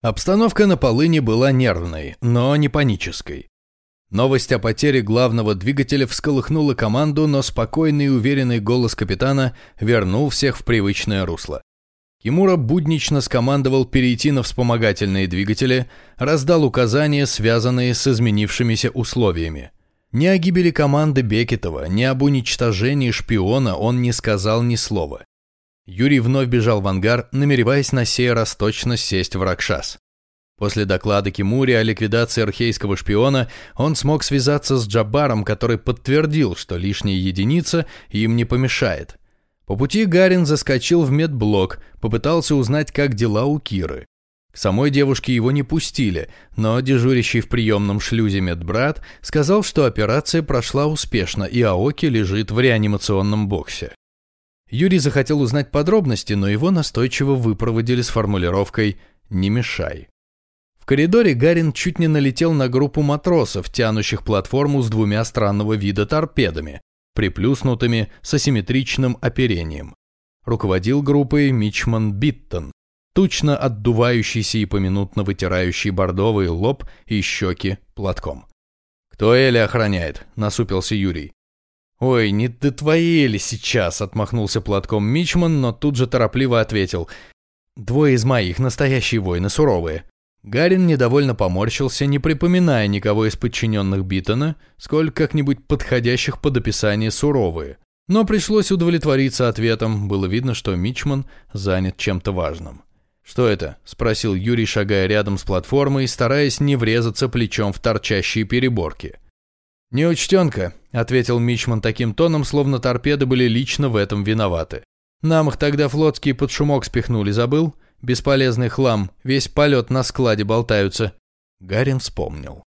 Обстановка на полыне была нервной, но не панической. Новость о потере главного двигателя всколыхнула команду, но спокойный и уверенный голос капитана вернул всех в привычное русло. Кимура буднично скомандовал перейти на вспомогательные двигатели, раздал указания, связанные с изменившимися условиями. Ни о гибели команды Бекетова, ни об уничтожении шпиона он не сказал ни слова. Юрий вновь бежал в ангар, намереваясь на сей раз точно сесть в Ракшас. После доклада Кимури о ликвидации архейского шпиона он смог связаться с Джабаром, который подтвердил, что лишняя единица им не помешает. По пути Гарин заскочил в медблок, попытался узнать, как дела у Киры. К самой девушке его не пустили, но дежурящий в приемном шлюзе медбрат сказал, что операция прошла успешно и Аоки лежит в реанимационном боксе. Юрий захотел узнать подробности, но его настойчиво выпроводили с формулировкой «не мешай». В коридоре Гарин чуть не налетел на группу матросов, тянущих платформу с двумя странного вида торпедами, приплюснутыми с асимметричным оперением. Руководил группой Мичман Биттон, тучно отдувающийся и поминутно вытирающий бордовый лоб и щеки платком. «Кто Эли охраняет?» – насупился Юрий. «Ой, не до твоей ли сейчас?» – отмахнулся платком Мичман, но тут же торопливо ответил. «Двое из моих, настоящие воины, суровые». Гарин недовольно поморщился, не припоминая никого из подчиненных Битона, сколь как-нибудь подходящих под описание суровые. Но пришлось удовлетвориться ответом, было видно, что Мичман занят чем-то важным. «Что это?» – спросил Юрий, шагая рядом с платформой, стараясь не врезаться плечом в торчащие переборки. «Неучтенка», — ответил Мичман таким тоном, словно торпеды были лично в этом виноваты. «Нам их тогда флотские под шумок спихнули, забыл? Бесполезный хлам, весь полет на складе болтаются». Гарин вспомнил.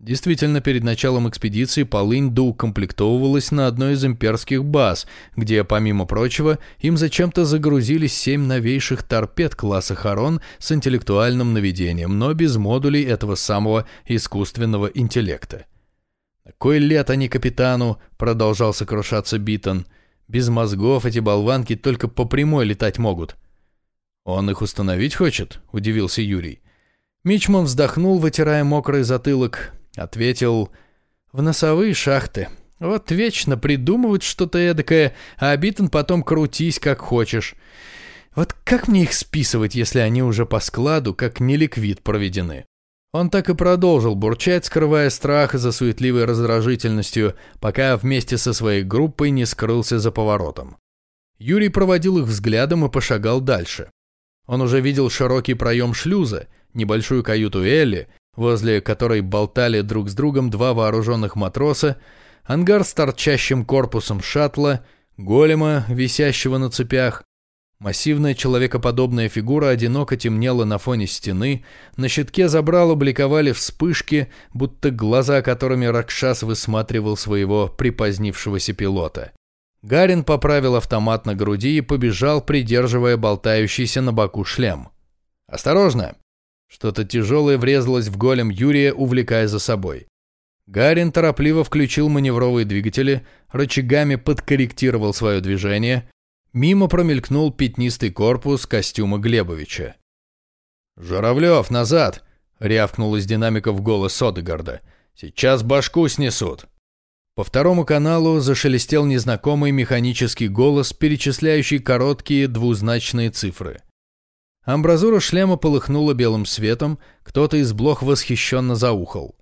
Действительно, перед началом экспедиции полынь доукомплектовывалась на одной из имперских баз, где, помимо прочего, им зачем-то загрузили семь новейших торпед класса Харон с интеллектуальным наведением, но без модулей этого самого искусственного интеллекта. «На кой ляд они капитану?» — продолжал сокрушаться Битон. «Без мозгов эти болванки только по прямой летать могут». «Он их установить хочет?» — удивился Юрий. Мичман вздохнул, вытирая мокрый затылок. Ответил, «В носовые шахты. Вот вечно придумывают что-то эдакое, а Битон потом крутись как хочешь. Вот как мне их списывать, если они уже по складу, как неликвид проведены?» Он так и продолжил бурчать, скрывая страх за суетливой раздражительностью, пока вместе со своей группой не скрылся за поворотом. Юрий проводил их взглядом и пошагал дальше. Он уже видел широкий проем шлюза, небольшую каюту Элли, возле которой болтали друг с другом два вооруженных матроса, ангар с торчащим корпусом шаттла, голема, висящего на цепях, Массивная человекоподобная фигура одиноко темнела на фоне стены, на щитке забрала бликовали вспышки, будто глаза, которыми Ракшас высматривал своего припозднившегося пилота. Гарин поправил автомат на груди и побежал, придерживая болтающийся на боку шлем. «Осторожно!» Что-то тяжелое врезалось в голем Юрия, увлекая за собой. Гарин торопливо включил маневровые двигатели, рычагами подкорректировал свое движение, Мимо промелькнул пятнистый корпус костюма Глебовича. «Журавлев, назад!» — рявкнул из динамиков голос Одегарда. «Сейчас башку снесут!» По второму каналу зашелестел незнакомый механический голос, перечисляющий короткие двузначные цифры. Амбразура шлема полыхнула белым светом, кто-то из блох восхищенно заухал.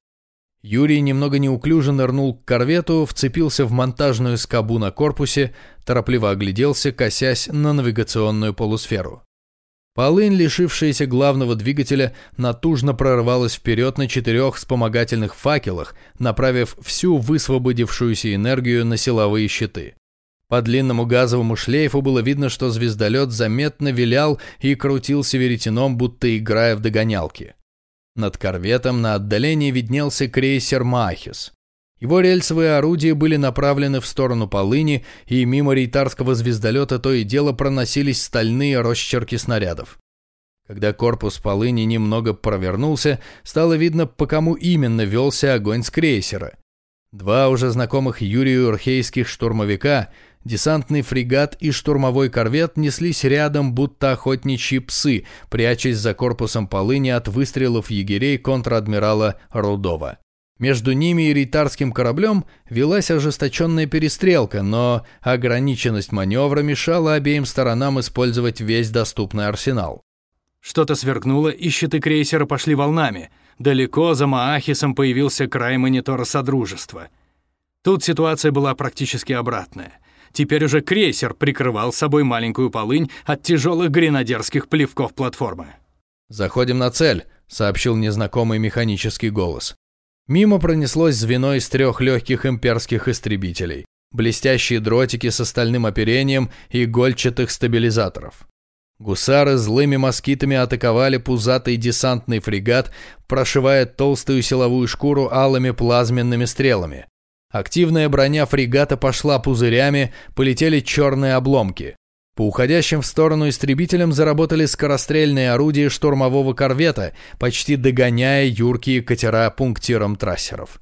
Юрий немного неуклюже нырнул к корвету, вцепился в монтажную скобу на корпусе, торопливо огляделся, косясь на навигационную полусферу. Полынь, лишившаяся главного двигателя, натужно прорвалась вперед на четырех вспомогательных факелах, направив всю высвободившуюся энергию на силовые щиты. По длинному газовому шлейфу было видно, что звездолет заметно вилял и крутился веретеном, будто играя в догонялки. Над корветом на отдалении виднелся крейсер «Махис». Его рельсовые орудия были направлены в сторону полыни, и мимо рейтарского звездолета то и дело проносились стальные росчерки снарядов. Когда корпус полыни немного провернулся, стало видно, по кому именно велся огонь с крейсера. Два уже знакомых Юрию архейских штурмовика, Десантный фрегат и штурмовой корвет неслись рядом, будто охотничьи псы, прячась за корпусом полыни от выстрелов егерей контр-адмирала Рудова. Между ними и рейтарским кораблем велась ожесточенная перестрелка, но ограниченность маневра мешала обеим сторонам использовать весь доступный арсенал. Что-то сверкнуло, и щиты крейсера пошли волнами. Далеко за Маахисом появился край монитора Содружества. Тут ситуация была практически обратная. Теперь уже крейсер прикрывал собой маленькую полынь от тяжелых гренадерских плевков платформы. «Заходим на цель», — сообщил незнакомый механический голос. Мимо пронеслось звено из трех легких имперских истребителей, блестящие дротики с остальным оперением и гольчатых стабилизаторов. Гусары злыми москитами атаковали пузатый десантный фрегат, прошивая толстую силовую шкуру алыми плазменными стрелами. Активная броня фрегата пошла пузырями, полетели черные обломки. По уходящим в сторону истребителям заработали скорострельные орудия штурмового корвета, почти догоняя юркие катера пунктиром трассеров.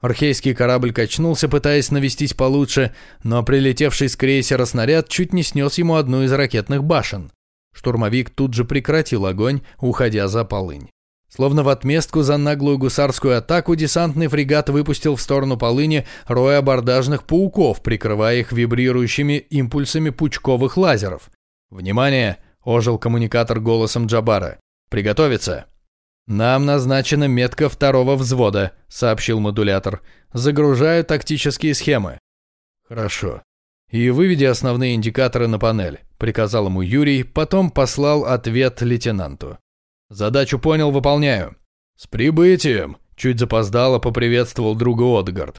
Архейский корабль качнулся, пытаясь навестить получше, но прилетевший с крейсера снаряд чуть не снес ему одну из ракетных башен. Штурмовик тут же прекратил огонь, уходя за полынь. Словно в отместку за наглую гусарскую атаку десантный фрегат выпустил в сторону полыни рой абордажных пауков, прикрывая их вибрирующими импульсами пучковых лазеров. «Внимание!» – ожил коммуникатор голосом Джабара. «Приготовиться!» «Нам назначена метка второго взвода», – сообщил модулятор. «Загружаю тактические схемы». «Хорошо. И выведи основные индикаторы на панель», – приказал ему Юрий, потом послал ответ лейтенанту. Задачу понял, выполняю. С прибытием, чуть запоздало поприветствовал друга Отгард.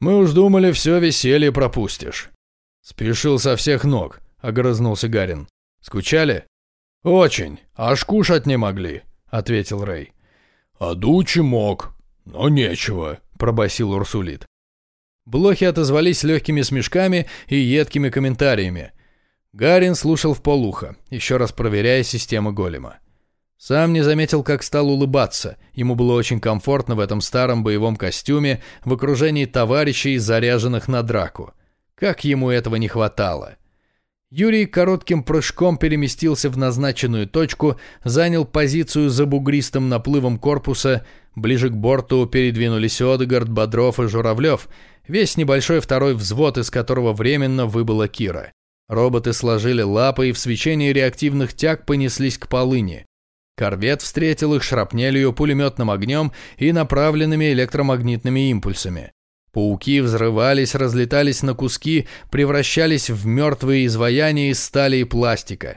Мы уж думали, все веселье пропустишь. Спешил со всех ног, огрызнулся Гарин. Скучали? Очень, аж кушать не могли, ответил Рэй. А дучи мог, но нечего, пробасил Урсулит. Блохи отозвались легкими смешками и едкими комментариями. Гарин слушал в полухо, еще раз проверяя систему голема. Сам не заметил, как стал улыбаться. Ему было очень комфортно в этом старом боевом костюме, в окружении товарищей, заряженных на драку. Как ему этого не хватало. Юрий коротким прыжком переместился в назначенную точку, занял позицию за бугристым наплывом корпуса, ближе к борту передвинулись Одегард, Бодров и Журавлев, весь небольшой второй взвод, из которого временно выбыла Кира. Роботы сложили лапы и в свечении реактивных тяг понеслись к полыни. Корвет встретил их шрапнелью, пулеметным огнем и направленными электромагнитными импульсами. Пауки взрывались, разлетались на куски, превращались в мертвые изваяния из стали и пластика.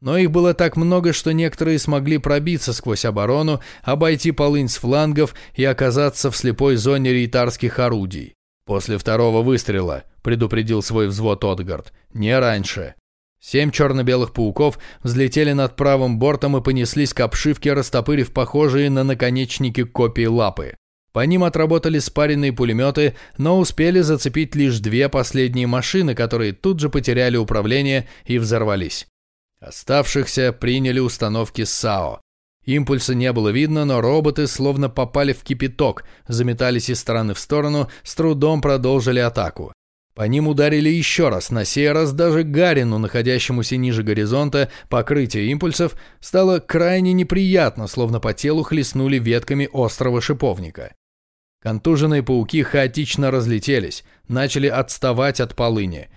Но их было так много, что некоторые смогли пробиться сквозь оборону, обойти полынь с флангов и оказаться в слепой зоне рейтарских орудий. «После второго выстрела», — предупредил свой взвод Отгард, — «не раньше». Семь черно-белых пауков взлетели над правым бортом и понеслись к обшивке, растопырив похожие на наконечники копии лапы. По ним отработали спаренные пулеметы, но успели зацепить лишь две последние машины, которые тут же потеряли управление и взорвались. Оставшихся приняли установки САО. Импульса не было видно, но роботы словно попали в кипяток, заметались из стороны в сторону, с трудом продолжили атаку. По ним ударили еще раз, на сей раз даже Гарину, находящемуся ниже горизонта, покрытие импульсов стало крайне неприятно, словно по телу хлестнули ветками острого шиповника. Контуженные пауки хаотично разлетелись, начали отставать от полыни.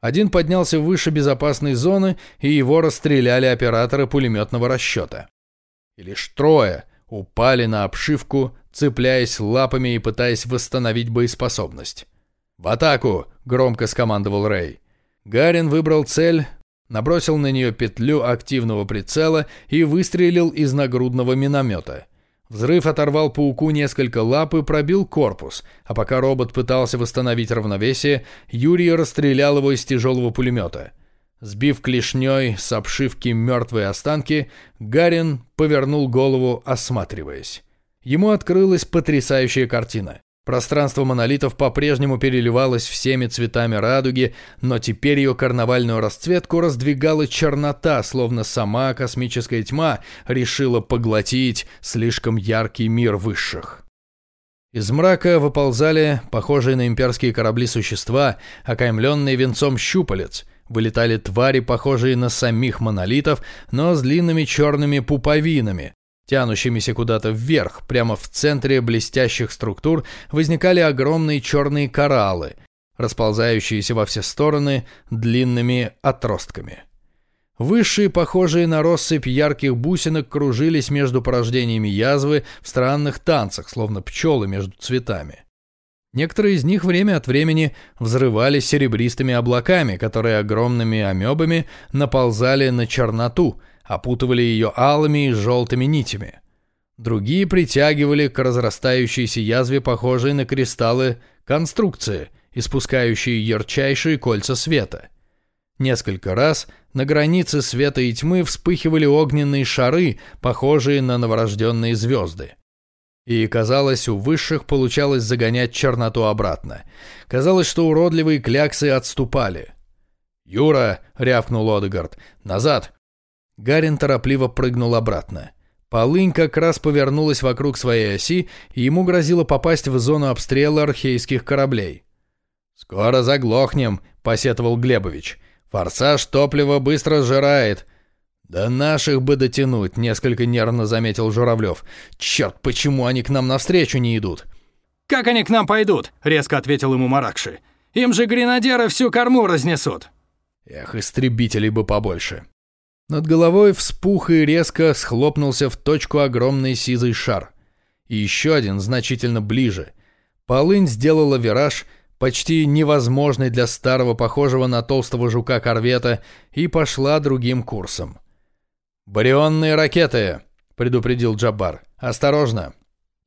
Один поднялся выше безопасной зоны, и его расстреляли операторы пулеметного расчета. И лишь трое упали на обшивку, цепляясь лапами и пытаясь восстановить боеспособность. «В атаку!» — громко скомандовал Рэй. Гарин выбрал цель, набросил на нее петлю активного прицела и выстрелил из нагрудного миномета. Взрыв оторвал пауку несколько лап и пробил корпус, а пока робот пытался восстановить равновесие, Юрий расстрелял его из тяжелого пулемета. Сбив клешней с обшивки мертвые останки, Гарин повернул голову, осматриваясь. Ему открылась потрясающая картина. Пространство монолитов по-прежнему переливалось всеми цветами радуги, но теперь ее карнавальную расцветку раздвигала чернота, словно сама космическая тьма решила поглотить слишком яркий мир высших. Из мрака выползали похожие на имперские корабли существа, окаймленные венцом щупалец. Вылетали твари, похожие на самих монолитов, но с длинными черными пуповинами, тянущимися куда-то вверх. Прямо в центре блестящих структур возникали огромные черные кораллы, расползающиеся во все стороны длинными отростками. Высшие, похожие на россыпь ярких бусинок, кружились между порождениями язвы в странных танцах, словно пчелы между цветами. Некоторые из них время от времени взрывались серебристыми облаками, которые огромными амебами наползали на черноту, опутывали ее алыми и желтыми нитями. Другие притягивали к разрастающейся язве похожие на кристаллы конструкции, испускающие ярчайшие кольца света – Несколько раз на границе света и тьмы вспыхивали огненные шары, похожие на новорожденные звезды. И, казалось, у высших получалось загонять черноту обратно. Казалось, что уродливые кляксы отступали. «Юра!» — рявкнул Одегард. «Назад!» Гарин торопливо прыгнул обратно. Полынь как раз повернулась вокруг своей оси, и ему грозило попасть в зону обстрела архейских кораблей. «Скоро заглохнем», — посетовал Глебович. Форсаж топлива быстро сжирает. Да наших бы дотянуть, несколько нервно заметил Журавлев. Черт, почему они к нам навстречу не идут? Как они к нам пойдут? Резко ответил ему Маракши. Им же гренадеры всю корму разнесут. Эх, истребителей бы побольше. Над головой вспух и резко схлопнулся в точку огромный сизый шар. И еще один значительно ближе. Полынь сделала вираж, почти невозможной для старого, похожего на толстого жука корвета, и пошла другим курсом. «Барионные ракеты!» — предупредил Джабар. «Осторожно!»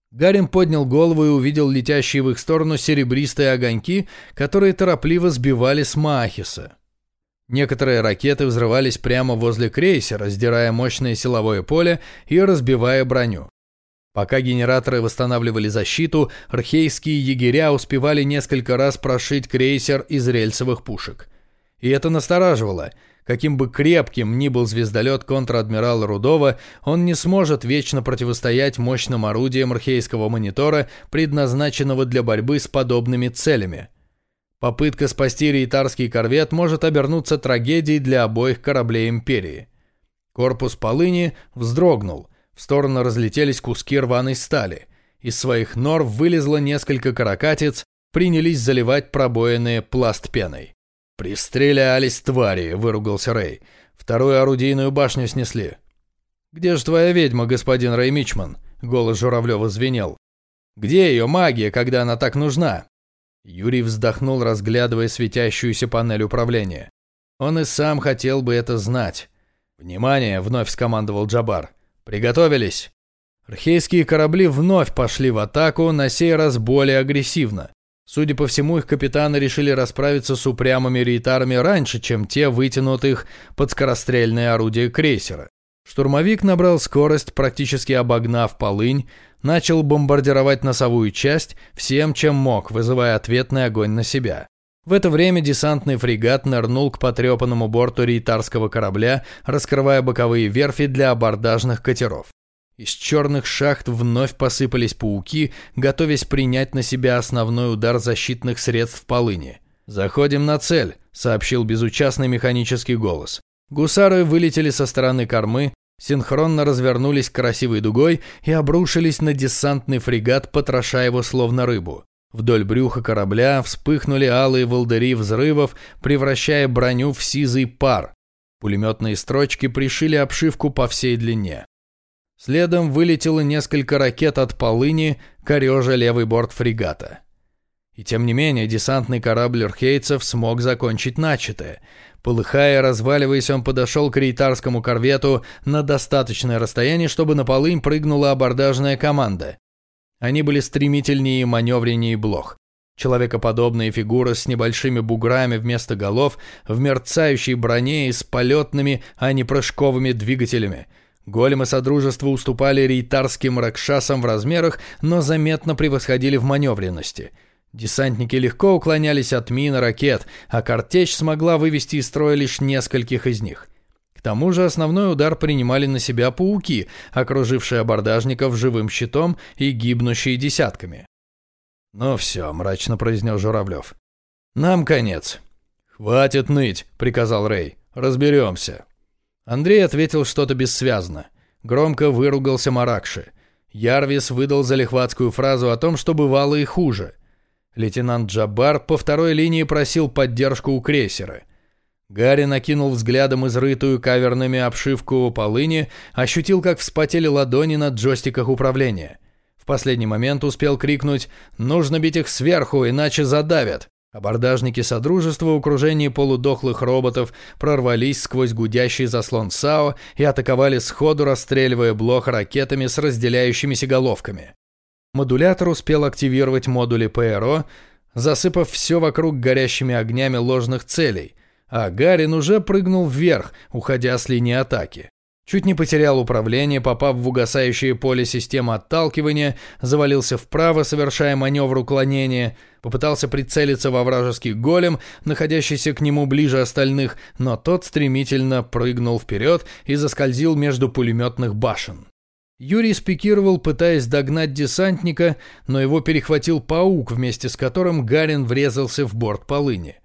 Гарин поднял голову и увидел летящие в их сторону серебристые огоньки, которые торопливо сбивали с Маахиса. Некоторые ракеты взрывались прямо возле крейсера, сдирая мощное силовое поле и разбивая броню. Пока генераторы восстанавливали защиту, архейские егеря успевали несколько раз прошить крейсер из рельсовых пушек. И это настораживало. Каким бы крепким ни был звездолет контр-адмирала Рудова, он не сможет вечно противостоять мощным орудиям архейского монитора, предназначенного для борьбы с подобными целями. Попытка спасти рейтарский корвет может обернуться трагедией для обоих кораблей Империи. Корпус полыни вздрогнул – в сторону разлетелись куски рваной стали. Из своих нор вылезло несколько каракатиц, принялись заливать пробоины пласт пеной. «Пристрелялись твари!» — выругался Рэй. «Вторую орудийную башню снесли». «Где же твоя ведьма, господин Рэй Мичман?» — голос Журавлева звенел. «Где ее магия, когда она так нужна?» Юрий вздохнул, разглядывая светящуюся панель управления. Он и сам хотел бы это знать. «Внимание!» — вновь скомандовал Джабар. «Приготовились!» Архейские корабли вновь пошли в атаку, на сей раз более агрессивно. Судя по всему, их капитаны решили расправиться с упрямыми рейтарами раньше, чем те вытянут их под скорострельное орудие крейсера. Штурмовик набрал скорость, практически обогнав полынь, начал бомбардировать носовую часть всем, чем мог, вызывая ответный огонь на себя. В это время десантный фрегат нырнул к потрепанному борту рейтарского корабля, раскрывая боковые верфи для абордажных катеров. Из черных шахт вновь посыпались пауки, готовясь принять на себя основной удар защитных средств полыни. «Заходим на цель», — сообщил безучастный механический голос. Гусары вылетели со стороны кормы, синхронно развернулись красивой дугой и обрушились на десантный фрегат, потроша его словно рыбу. Вдоль брюха корабля вспыхнули алые волдыри взрывов, превращая броню в сизый пар. Пулеметные строчки пришили обшивку по всей длине. Следом вылетело несколько ракет от полыни, корежа левый борт фрегата. И тем не менее, десантный корабль архейцев смог закончить начатое. Полыхая разваливаясь, он подошел к рейтарскому корвету на достаточное расстояние, чтобы на полынь прыгнула абордажная команда. Они были стремительнее и маневреннее блох. Человекоподобные фигуры с небольшими буграми вместо голов, в мерцающей броне и с полетными, а не прыжковыми двигателями. Големы Содружества уступали рейтарским ракшасам в размерах, но заметно превосходили в маневренности. Десантники легко уклонялись от мин и ракет, а картечь смогла вывести из строя лишь нескольких из них – к тому же основной удар принимали на себя пауки, окружившие абордажников живым щитом и гибнущие десятками. «Ну все», — мрачно произнес Журавлев. «Нам конец». «Хватит ныть», — приказал Рэй. «Разберемся». Андрей ответил что-то бессвязно. Громко выругался Маракши. Ярвис выдал залихватскую фразу о том, что бывало и хуже. Лейтенант Джабар по второй линии просил поддержку у крейсера. Гарри накинул взглядом изрытую каверными обшивку полыни, ощутил, как вспотели ладони на джойстиках управления. В последний момент успел крикнуть «Нужно бить их сверху, иначе задавят!» Абордажники Содружества в окружении полудохлых роботов прорвались сквозь гудящий заслон САО и атаковали сходу, расстреливая блох ракетами с разделяющимися головками. Модулятор успел активировать модули ПРО, засыпав все вокруг горящими огнями ложных целей, а Гарин уже прыгнул вверх, уходя с линии атаки. Чуть не потерял управление, попав в угасающее поле системы отталкивания, завалился вправо, совершая маневр уклонения, попытался прицелиться во вражеский голем, находящийся к нему ближе остальных, но тот стремительно прыгнул вперед и заскользил между пулеметных башен. Юрий спикировал, пытаясь догнать десантника, но его перехватил паук, вместе с которым Гарин врезался в борт полыни.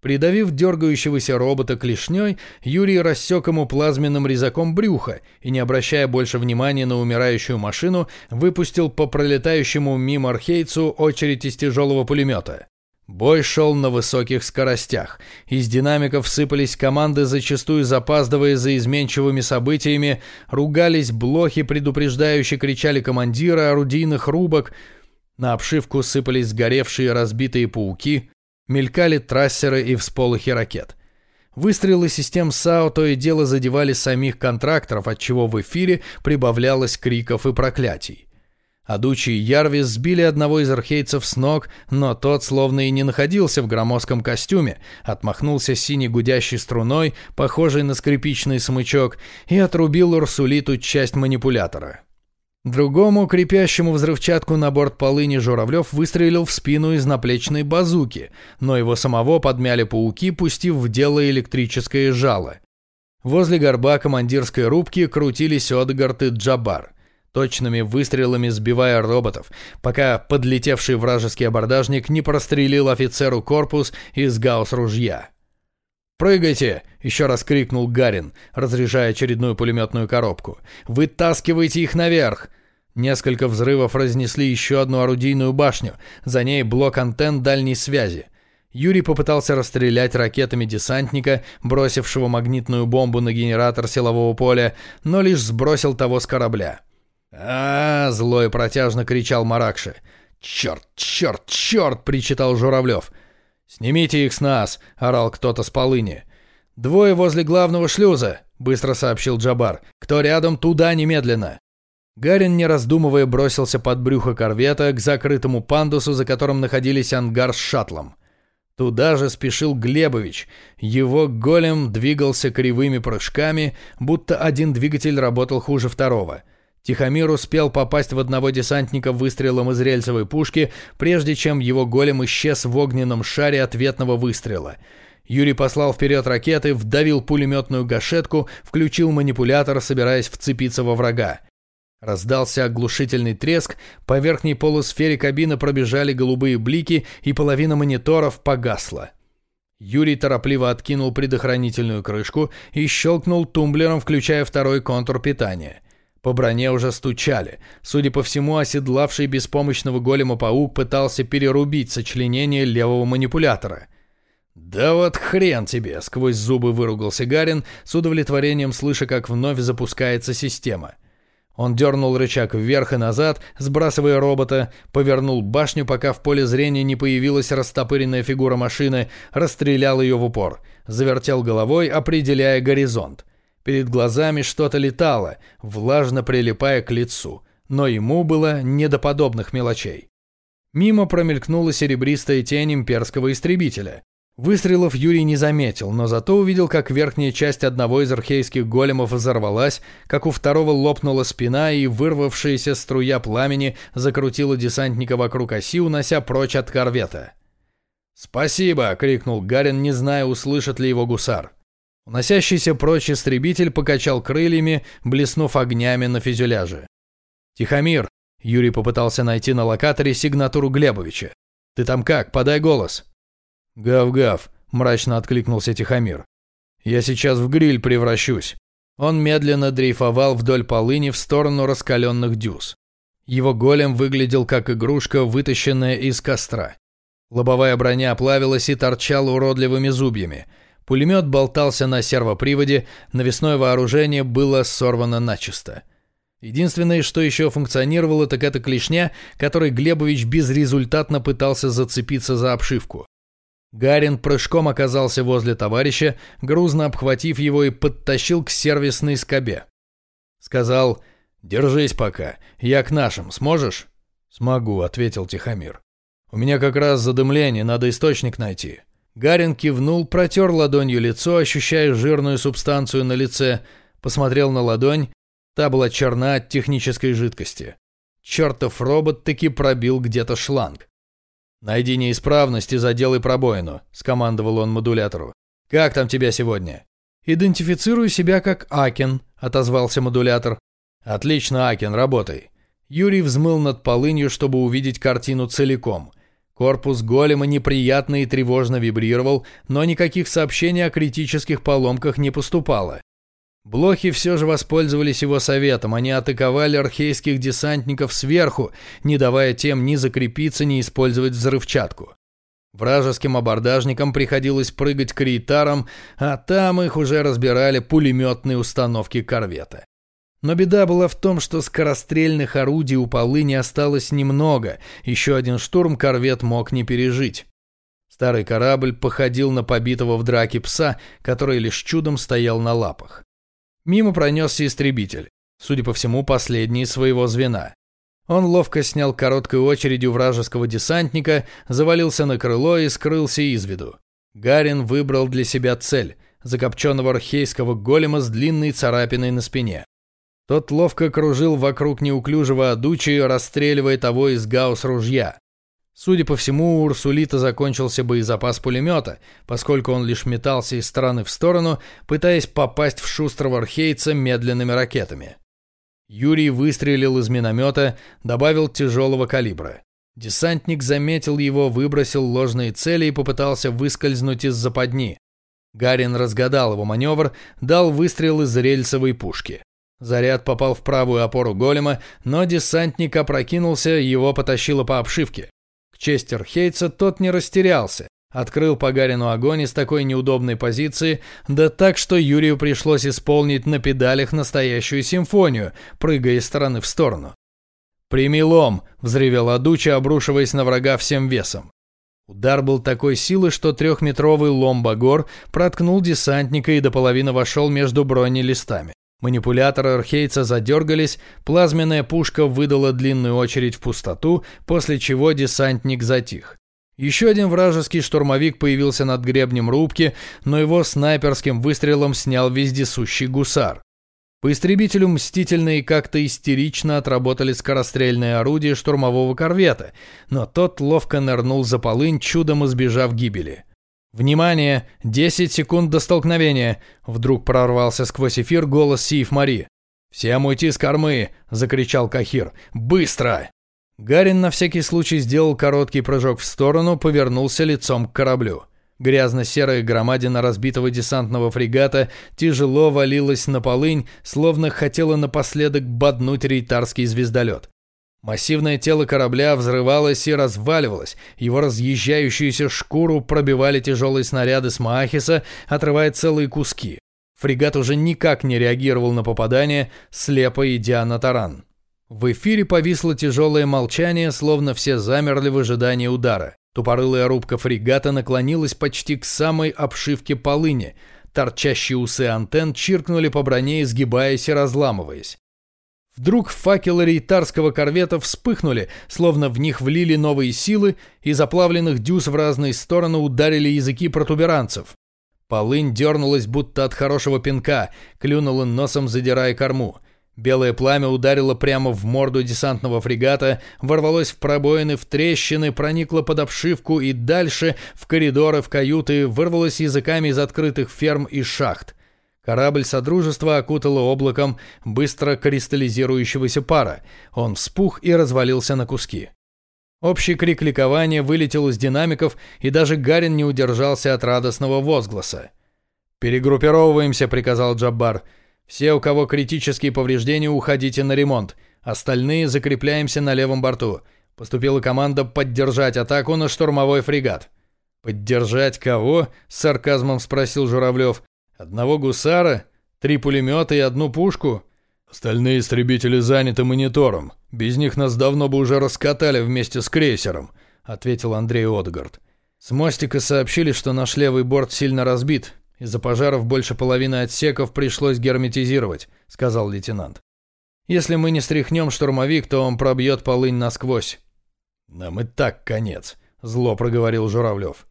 Придавив дергающегося робота клешней, Юрий рассек ему плазменным резаком брюха и, не обращая больше внимания на умирающую машину, выпустил по пролетающему мимо архейцу очередь из тяжелого пулемета. Бой шел на высоких скоростях. Из динамиков сыпались команды, зачастую запаздывая за изменчивыми событиями, ругались блохи, предупреждающие кричали командиры орудийных рубок. На обшивку сыпались сгоревшие разбитые пауки, мелькали трассеры и всполохи ракет. Выстрелы систем САУ то и дело задевали самих контракторов, отчего в эфире прибавлялось криков и проклятий. Адучи и Ярвис сбили одного из архейцев с ног, но тот словно и не находился в громоздком костюме, отмахнулся синей гудящей струной, похожей на скрипичный смычок, и отрубил Урсулиту часть манипулятора. Другому, крепящему взрывчатку на борт полыни Журавлев, выстрелил в спину из наплечной базуки, но его самого подмяли пауки, пустив в дело электрическое жало. Возле горба командирской рубки крутились Одгард и Джабар точными выстрелами сбивая роботов, пока подлетевший вражеский абордажник не прострелил офицеру корпус из гаусс-ружья. «Прыгайте!» — еще раз крикнул Гарин, разряжая очередную пулеметную коробку. «Вытаскивайте их наверх!» Несколько взрывов разнесли еще одну орудийную башню, за ней блок антенн дальней связи. Юрий попытался расстрелять ракетами десантника, бросившего магнитную бомбу на генератор силового поля, но лишь сбросил того с корабля а, злой протяжно кричал Маракши. «Черт, черт, черт!» — причитал Журавлев. «Снимите их с нас!» — орал кто-то с полыни. «Двое возле главного шлюза!» — быстро сообщил Джабар. «Кто рядом, туда немедленно!» Гарин, не раздумывая, бросился под брюхо корвета к закрытому пандусу, за которым находились ангар с шаттлом. Туда же спешил Глебович. Его голем двигался кривыми прыжками, будто один двигатель работал хуже второго — Тихомир успел попасть в одного десантника выстрелом из рельсовой пушки, прежде чем его голем исчез в огненном шаре ответного выстрела. Юрий послал вперед ракеты, вдавил пулеметную гашетку, включил манипулятор, собираясь вцепиться во врага. Раздался оглушительный треск, по верхней полусфере кабины пробежали голубые блики, и половина мониторов погасла. Юрий торопливо откинул предохранительную крышку и щелкнул тумблером, включая второй контур питания. По броне уже стучали. Судя по всему, оседлавший беспомощного голема паук пытался перерубить сочленение левого манипулятора. «Да вот хрен тебе!» — сквозь зубы выругался Гарин, с удовлетворением слыша, как вновь запускается система. Он дернул рычаг вверх и назад, сбрасывая робота, повернул башню, пока в поле зрения не появилась растопыренная фигура машины, расстрелял ее в упор, завертел головой, определяя горизонт. Перед глазами что-то летало, влажно прилипая к лицу, но ему было не до подобных мелочей. Мимо промелькнула серебристая тень имперского истребителя. Выстрелов Юрий не заметил, но зато увидел, как верхняя часть одного из архейских големов взорвалась, как у второго лопнула спина и вырвавшаяся струя пламени закрутила десантника вокруг оси, унося прочь от корвета. «Спасибо!» — крикнул Гарин, не зная, услышит ли его гусар. Уносящийся прочь истребитель покачал крыльями, блеснув огнями на фюзеляже. «Тихомир!» Юрий попытался найти на локаторе сигнатуру Глебовича. «Ты там как? Подай голос». «Гав-гав», – мрачно откликнулся Тихомир. «Я сейчас в гриль превращусь». Он медленно дрейфовал вдоль полыни в сторону раскаленных дюз. Его голем выглядел как игрушка, вытащенная из костра. Лобовая броня оплавилась и торчала уродливыми зубьями. Пулемет болтался на сервоприводе, навесное вооружение было сорвано начисто. Единственное, что еще функционировало, так это клешня, которой Глебович безрезультатно пытался зацепиться за обшивку. Гарин прыжком оказался возле товарища, грузно обхватив его и подтащил к сервисной скобе. Сказал «Держись пока, я к нашим, сможешь?» «Смогу», — ответил Тихомир. «У меня как раз задымление, надо источник найти». Гарин кивнул, протер ладонью лицо, ощущая жирную субстанцию на лице, посмотрел на ладонь, та была черна от технической жидкости. Чертов робот таки пробил где-то шланг. «Найди неисправность и заделай пробоину», — скомандовал он модулятору. «Как там тебя сегодня?» «Идентифицирую себя как Акен», — отозвался модулятор. «Отлично, Акен, работай». Юрий взмыл над полынью, чтобы увидеть картину целиком. Корпус голема неприятно и тревожно вибрировал, но никаких сообщений о критических поломках не поступало. Блохи все же воспользовались его советом, они атаковали архейских десантников сверху, не давая тем ни закрепиться, ни использовать взрывчатку. Вражеским абордажникам приходилось прыгать к рейтарам, а там их уже разбирали пулеметные установки корвета. Но беда была в том, что скорострельных орудий у полыни осталось немного, еще один штурм корвет мог не пережить. Старый корабль походил на побитого в драке пса, который лишь чудом стоял на лапах. Мимо пронесся истребитель, судя по всему, последний своего звена. Он ловко снял короткой очередью вражеского десантника, завалился на крыло и скрылся из виду. Гарин выбрал для себя цель – закопченного архейского голема с длинной царапиной на спине. Тот ловко кружил вокруг неуклюжего адучи, расстреливая того из гаусс-ружья. Судя по всему, у Урсулита закончился боезапас пулемета, поскольку он лишь метался из стороны в сторону, пытаясь попасть в шустрого архейца медленными ракетами. Юрий выстрелил из миномета, добавил тяжелого калибра. Десантник заметил его, выбросил ложные цели и попытался выскользнуть из западни. Гарин разгадал его маневр, дал выстрел из рельсовой пушки. Заряд попал в правую опору голема, но десантник опрокинулся, его потащило по обшивке. К чести Архейца тот не растерялся. Открыл по Гарину огонь из такой неудобной позиции, да так, что Юрию пришлось исполнить на педалях настоящую симфонию, прыгая из стороны в сторону. «Прими лом!» – взревел Адуча, обрушиваясь на врага всем весом. Удар был такой силы, что трехметровый лом Багор проткнул десантника и до половины вошел между бронелистами. Манипуляторы архейца задергались, плазменная пушка выдала длинную очередь в пустоту, после чего десантник затих. Еще один вражеский штурмовик появился над гребнем рубки, но его снайперским выстрелом снял вездесущий гусар. По истребителю мстительно и как-то истерично отработали скорострельные орудия штурмового корвета, но тот ловко нырнул за полынь, чудом избежав гибели. «Внимание! Десять секунд до столкновения!» Вдруг прорвался сквозь эфир голос Сиев Мари. «Всем уйти с кормы!» – закричал Кахир. «Быстро!» Гарин на всякий случай сделал короткий прыжок в сторону, повернулся лицом к кораблю. Грязно-серая громадина разбитого десантного фрегата тяжело валилась на полынь, словно хотела напоследок боднуть рейтарский звездолет. Массивное тело корабля взрывалось и разваливалось, его разъезжающуюся шкуру пробивали тяжелые снаряды с Маахиса, отрывая целые куски. Фрегат уже никак не реагировал на попадание, слепо идя на таран. В эфире повисло тяжелое молчание, словно все замерли в ожидании удара. Тупорылая рубка фрегата наклонилась почти к самой обшивке полыни. Торчащие усы антенн чиркнули по броне, изгибаясь и разламываясь. Вдруг факелы рейтарского корвета вспыхнули, словно в них влили новые силы, и заплавленных дюз в разные стороны ударили языки протуберанцев. Полынь дернулась, будто от хорошего пинка, клюнула носом, задирая корму. Белое пламя ударило прямо в морду десантного фрегата, ворвалось в пробоины, в трещины, проникло под обшивку и дальше, в коридоры, в каюты, вырвалось языками из открытых ферм и шахт. Корабль Содружества окутало облаком быстро кристаллизирующегося пара. Он вспух и развалился на куски. Общий крик ликования вылетел из динамиков, и даже Гарин не удержался от радостного возгласа. «Перегруппировываемся», — приказал Джаббар. «Все, у кого критические повреждения, уходите на ремонт. Остальные закрепляемся на левом борту. Поступила команда поддержать атаку на штурмовой фрегат». «Поддержать кого?» — с сарказмом спросил Журавлев. Одного гусара, три пулемета и одну пушку. Остальные истребители заняты монитором. Без них нас давно бы уже раскатали вместе с крейсером, ответил Андрей Одгард. С мостика сообщили, что наш левый борт сильно разбит. Из-за пожаров больше половины отсеков пришлось герметизировать, сказал лейтенант. Если мы не стряхнем штурмовик, то он пробьет полынь насквозь. Нам и так конец, зло проговорил Журавлев.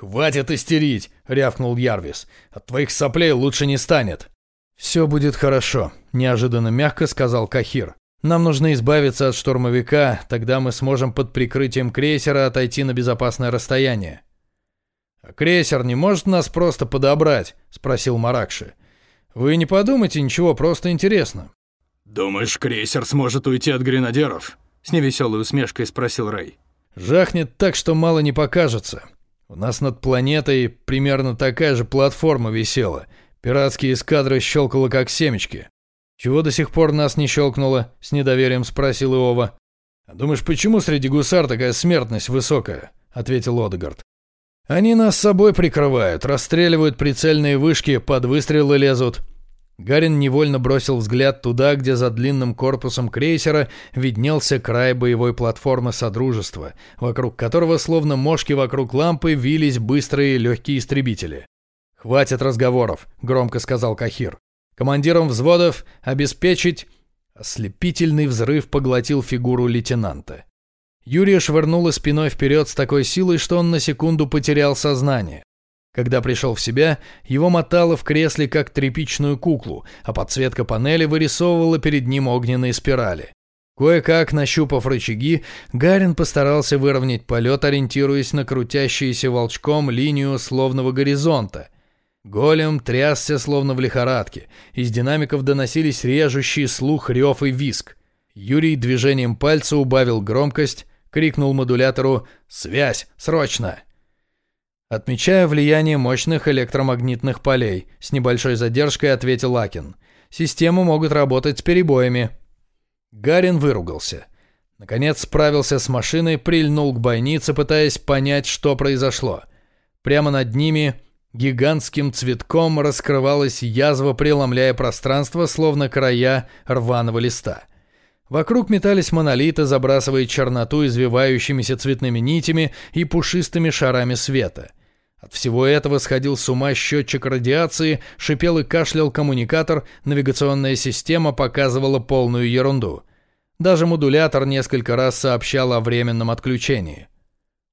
«Хватит истерить!» — рявкнул Ярвис. «От твоих соплей лучше не станет!» «Все будет хорошо», — неожиданно мягко сказал Кахир. «Нам нужно избавиться от штурмовика, тогда мы сможем под прикрытием крейсера отойти на безопасное расстояние». «А крейсер не может нас просто подобрать?» — спросил Маракши. «Вы не подумайте ничего, просто интересно». «Думаешь, крейсер сможет уйти от гренадеров?» — с невеселой усмешкой спросил Рэй. «Жахнет так, что мало не покажется. У нас над планетой примерно такая же платформа висела. Пиратские эскадры щелкало как семечки. Чего до сих пор нас не щелкнуло? С недоверием спросил Иова. «А думаешь, почему среди гусар такая смертность высокая? Ответил Одегард. Они нас с собой прикрывают, расстреливают прицельные вышки, под выстрелы лезут. Гарин невольно бросил взгляд туда, где за длинным корпусом крейсера виднелся край боевой платформы Содружества, вокруг которого, словно мошки вокруг лампы, вились быстрые легкие истребители. «Хватит разговоров», — громко сказал Кахир. «Командирам взводов обеспечить...» Ослепительный взрыв поглотил фигуру лейтенанта. Юрия швырнула спиной вперед с такой силой, что он на секунду потерял сознание. Когда пришел в себя, его мотало в кресле как тряпичную куклу, а подсветка панели вырисовывала перед ним огненные спирали. Кое-как, нащупав рычаги, Гарин постарался выровнять полет, ориентируясь на крутящуюся волчком линию словного горизонта. Голем трясся, словно в лихорадке. Из динамиков доносились режущий слух рев и виск. Юрий движением пальца убавил громкость, крикнул модулятору «Связь! Срочно!» Отмечая влияние мощных электромагнитных полей, с небольшой задержкой ответил Акин. Системы могут работать с перебоями. Гарин выругался. Наконец справился с машиной, прильнул к бойнице, пытаясь понять, что произошло. Прямо над ними гигантским цветком раскрывалась язва, преломляя пространство, словно края рваного листа. Вокруг метались монолиты, забрасывая черноту извивающимися цветными нитями и пушистыми шарами света — от всего этого сходил с ума счетчик радиации, шипел и кашлял коммуникатор, навигационная система показывала полную ерунду. Даже модулятор несколько раз сообщал о временном отключении.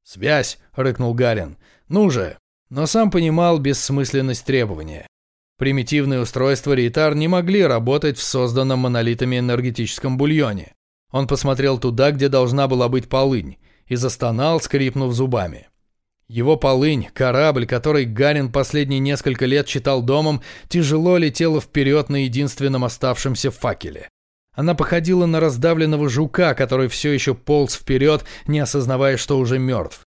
«Связь!» — рыкнул Гарин. «Ну же!» Но сам понимал бессмысленность требования. Примитивные устройства Рейтар не могли работать в созданном монолитами энергетическом бульоне. Он посмотрел туда, где должна была быть полынь, и застонал, скрипнув зубами. Его полынь, корабль, который Гарин последние несколько лет читал домом, тяжело летела вперед на единственном оставшемся факеле. Она походила на раздавленного жука, который все еще полз вперед, не осознавая, что уже мертв.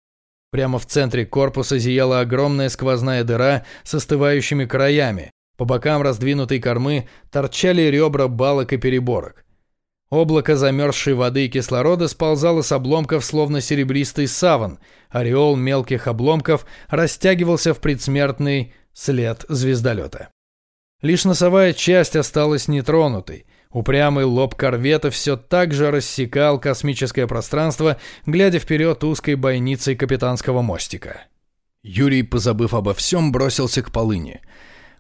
Прямо в центре корпуса зияла огромная сквозная дыра с остывающими краями. По бокам раздвинутой кормы торчали ребра балок и переборок. Облако замерзшей воды и кислорода сползало с обломков, словно серебристый саван. Ореол мелких обломков растягивался в предсмертный след звездолета. Лишь носовая часть осталась нетронутой. Упрямый лоб корвета все так же рассекал космическое пространство, глядя вперед узкой бойницей капитанского мостика. Юрий, позабыв обо всем, бросился к полыни —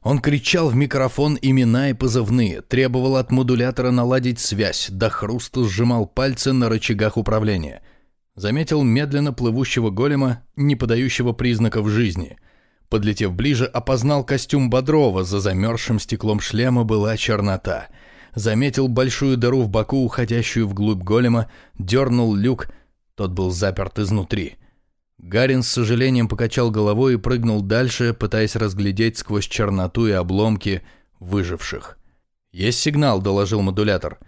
он кричал в микрофон имена и позывные, требовал от модулятора наладить связь, до хруста сжимал пальцы на рычагах управления. Заметил медленно плывущего голема, не подающего признаков жизни. Подлетев ближе, опознал костюм Бодрова, за замерзшим стеклом шлема была чернота. Заметил большую дыру в боку, уходящую вглубь голема, дернул люк, тот был заперт изнутри. Гарин с сожалением покачал головой и прыгнул дальше, пытаясь разглядеть сквозь черноту и обломки выживших. «Есть сигнал», — доложил модулятор.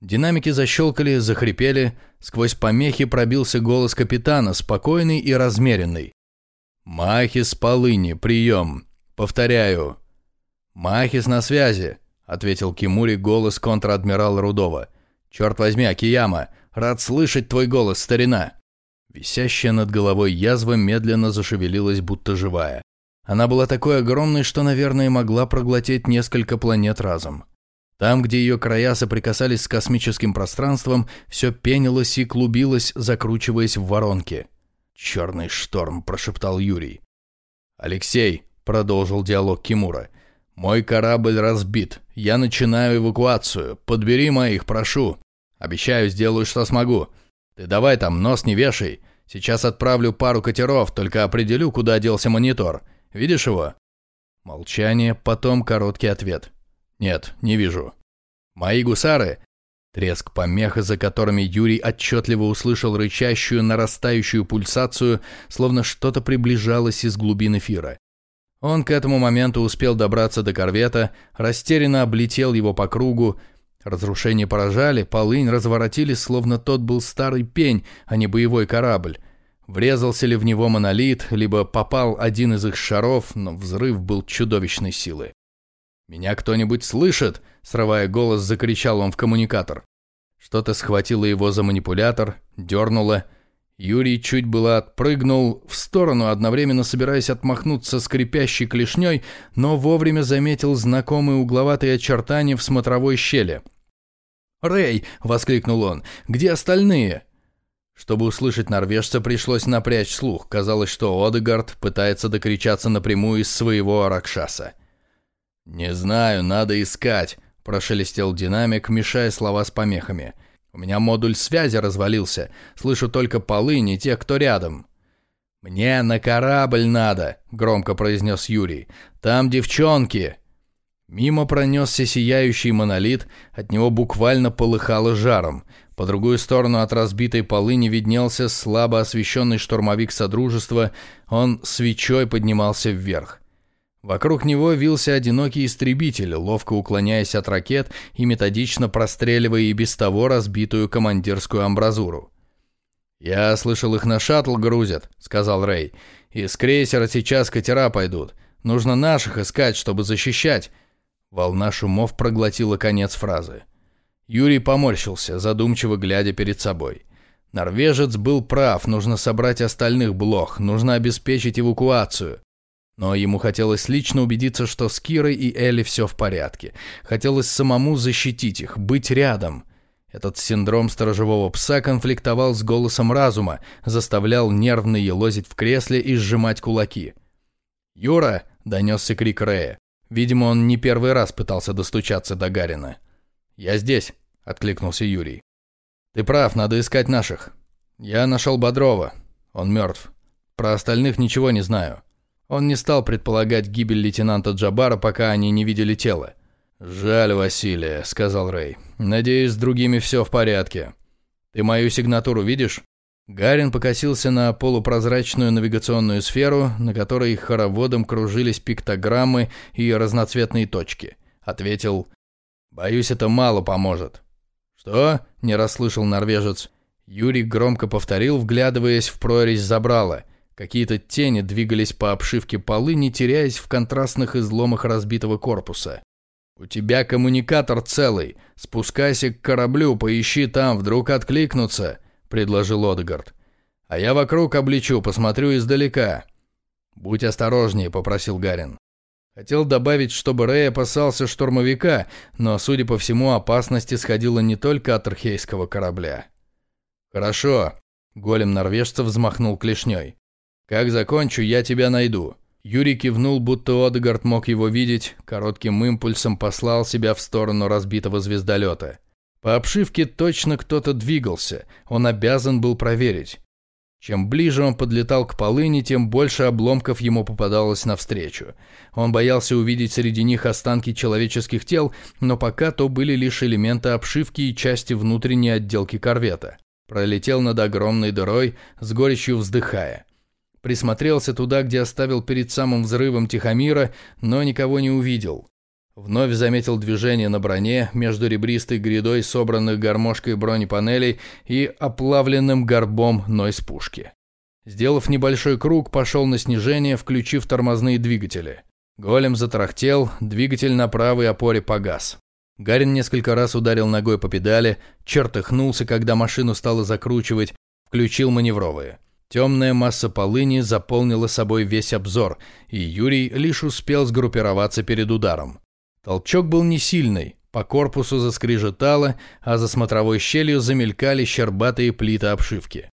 Динамики защелкали, захрипели, сквозь помехи пробился голос капитана, спокойный и размеренный. «Махис полыни, прием! Повторяю!» «Махис на связи!» — ответил Кимури голос контр-адмирала Рудова. «Черт возьми, Акияма! Рад слышать твой голос, старина!» Висящая над головой язва медленно зашевелилась, будто живая. Она была такой огромной, что, наверное, могла проглотить несколько планет разом. Там, где ее края соприкасались с космическим пространством, все пенилось и клубилось, закручиваясь в воронки. «Черный шторм», — прошептал Юрий. «Алексей», — продолжил диалог Кимура, — «мой корабль разбит. Я начинаю эвакуацию. Подбери моих, прошу. Обещаю, сделаю, что смогу. Ты давай там, нос не вешай. Сейчас отправлю пару катеров, только определю, куда делся монитор. Видишь его?» Молчание, потом короткий ответ. «Нет, не вижу». «Мои гусары?» Треск помех, за которыми Юрий отчетливо услышал рычащую, нарастающую пульсацию, словно что-то приближалось из глубин эфира. Он к этому моменту успел добраться до корвета, растерянно облетел его по кругу. Разрушения поражали, полынь разворотили, словно тот был старый пень, а не боевой корабль. Врезался ли в него монолит, либо попал один из их шаров, но взрыв был чудовищной силы. «Меня кто-нибудь слышит?» – срывая голос, закричал он в коммуникатор. Что-то схватило его за манипулятор, дернуло. Юрий чуть было отпрыгнул в сторону, одновременно собираясь отмахнуться скрипящей клешней, но вовремя заметил знакомые угловатые очертания в смотровой щели. «Рэй!» – воскликнул он. «Где остальные?» Чтобы услышать норвежца, пришлось напрячь слух. Казалось, что Одегард пытается докричаться напрямую из своего Аракшаса. «Не знаю, надо искать», – прошелестел динамик, мешая слова с помехами. «У меня модуль связи развалился. Слышу только полынь и тех, кто рядом». «Мне на корабль надо», – громко произнес Юрий. «Там девчонки». Мимо пронесся сияющий монолит, от него буквально полыхало жаром. По другую сторону от разбитой полыни виднелся слабо освещенный штурмовик Содружества, он свечой поднимался вверх. Вокруг него вился одинокий истребитель, ловко уклоняясь от ракет и методично простреливая и без того разбитую командирскую амбразуру. «Я слышал, их на шаттл грузят», — сказал Рэй. «Из крейсера сейчас катера пойдут. Нужно наших искать, чтобы защищать». Волна шумов проглотила конец фразы. Юрий поморщился, задумчиво глядя перед собой. Норвежец был прав, нужно собрать остальных блох, нужно обеспечить эвакуацию. Но ему хотелось лично убедиться, что с Кирой и Элли все в порядке. Хотелось самому защитить их, быть рядом. Этот синдром сторожевого пса конфликтовал с голосом разума, заставлял нервно елозить в кресле и сжимать кулаки. «Юра!» — донесся крик Рэя. Видимо, он не первый раз пытался достучаться до Гарина. «Я здесь», — откликнулся Юрий. «Ты прав, надо искать наших. Я нашел Бодрова. Он мертв. Про остальных ничего не знаю. Он не стал предполагать гибель лейтенанта Джабара, пока они не видели тело. «Жаль, Василия», — сказал Рэй. «Надеюсь, с другими все в порядке. Ты мою сигнатуру видишь?» Гарин покосился на полупрозрачную навигационную сферу, на которой хороводом кружились пиктограммы и разноцветные точки. Ответил, «Боюсь, это мало поможет». «Что?» — не расслышал норвежец. Юрий громко повторил, вглядываясь в прорезь забрала — Какие-то тени двигались по обшивке полы, не теряясь в контрастных изломах разбитого корпуса. «У тебя коммуникатор целый. Спускайся к кораблю, поищи там, вдруг откликнутся», — предложил Одегард. «А я вокруг облечу, посмотрю издалека». «Будь осторожнее», — попросил Гарин. Хотел добавить, чтобы Рэй опасался штурмовика, но, судя по всему, опасность исходила не только от архейского корабля. «Хорошо», — голем норвежца взмахнул клешней. «Как закончу, я тебя найду». Юрий кивнул, будто Одегард мог его видеть, коротким импульсом послал себя в сторону разбитого звездолета. По обшивке точно кто-то двигался, он обязан был проверить. Чем ближе он подлетал к полыни, тем больше обломков ему попадалось навстречу. Он боялся увидеть среди них останки человеческих тел, но пока то были лишь элементы обшивки и части внутренней отделки корвета. Пролетел над огромной дырой, с горечью вздыхая. Присмотрелся туда, где оставил перед самым взрывом Тихомира, но никого не увидел. Вновь заметил движение на броне между ребристой грядой, собранных гармошкой бронепанелей и оплавленным горбом нойс-пушки. Сделав небольшой круг, пошел на снижение, включив тормозные двигатели. Голем затарахтел, двигатель на правой опоре погас. Гарин несколько раз ударил ногой по педали, чертыхнулся, когда машину стало закручивать, включил маневровые. Темная масса полыни заполнила собой весь обзор, и Юрий лишь успел сгруппироваться перед ударом. Толчок был не сильный, по корпусу заскрежетало, а за смотровой щелью замелькали щербатые плиты обшивки.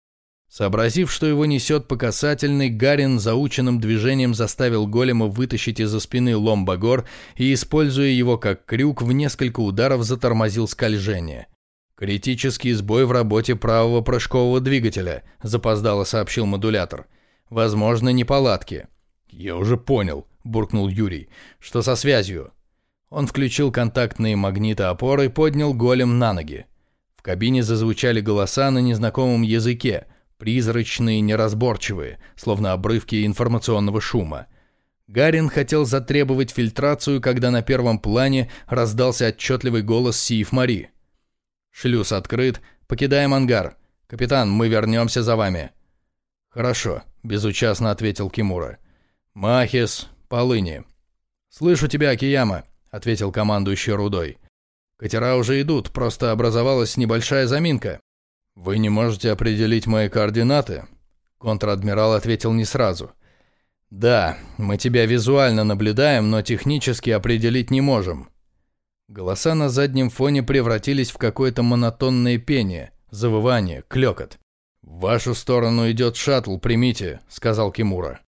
Сообразив, что его несет по касательной, Гарин заученным движением заставил голема вытащить из-за спины ломбагор и, используя его как крюк, в несколько ударов затормозил скольжение. «Критический сбой в работе правого прыжкового двигателя», – запоздало сообщил модулятор. «Возможно, неполадки». «Я уже понял», – буркнул Юрий. «Что со связью?» Он включил контактные магниты опоры поднял голем на ноги. В кабине зазвучали голоса на незнакомом языке – призрачные, неразборчивые, словно обрывки информационного шума. Гарин хотел затребовать фильтрацию, когда на первом плане раздался отчетливый голос Сиев Мари. «Шлюз открыт. Покидаем ангар. Капитан, мы вернемся за вами». «Хорошо», — безучастно ответил Кимура. «Махис, полыни». «Слышу тебя, Акияма», — ответил командующий Рудой. «Катера уже идут, просто образовалась небольшая заминка». «Вы не можете определить мои координаты?» Контр-адмирал ответил не сразу. «Да, мы тебя визуально наблюдаем, но технически определить не можем». Голоса на заднем фоне превратились в какое-то монотонное пение, завывание, клёкот. «В вашу сторону идет шаттл, примите», — сказал Кимура.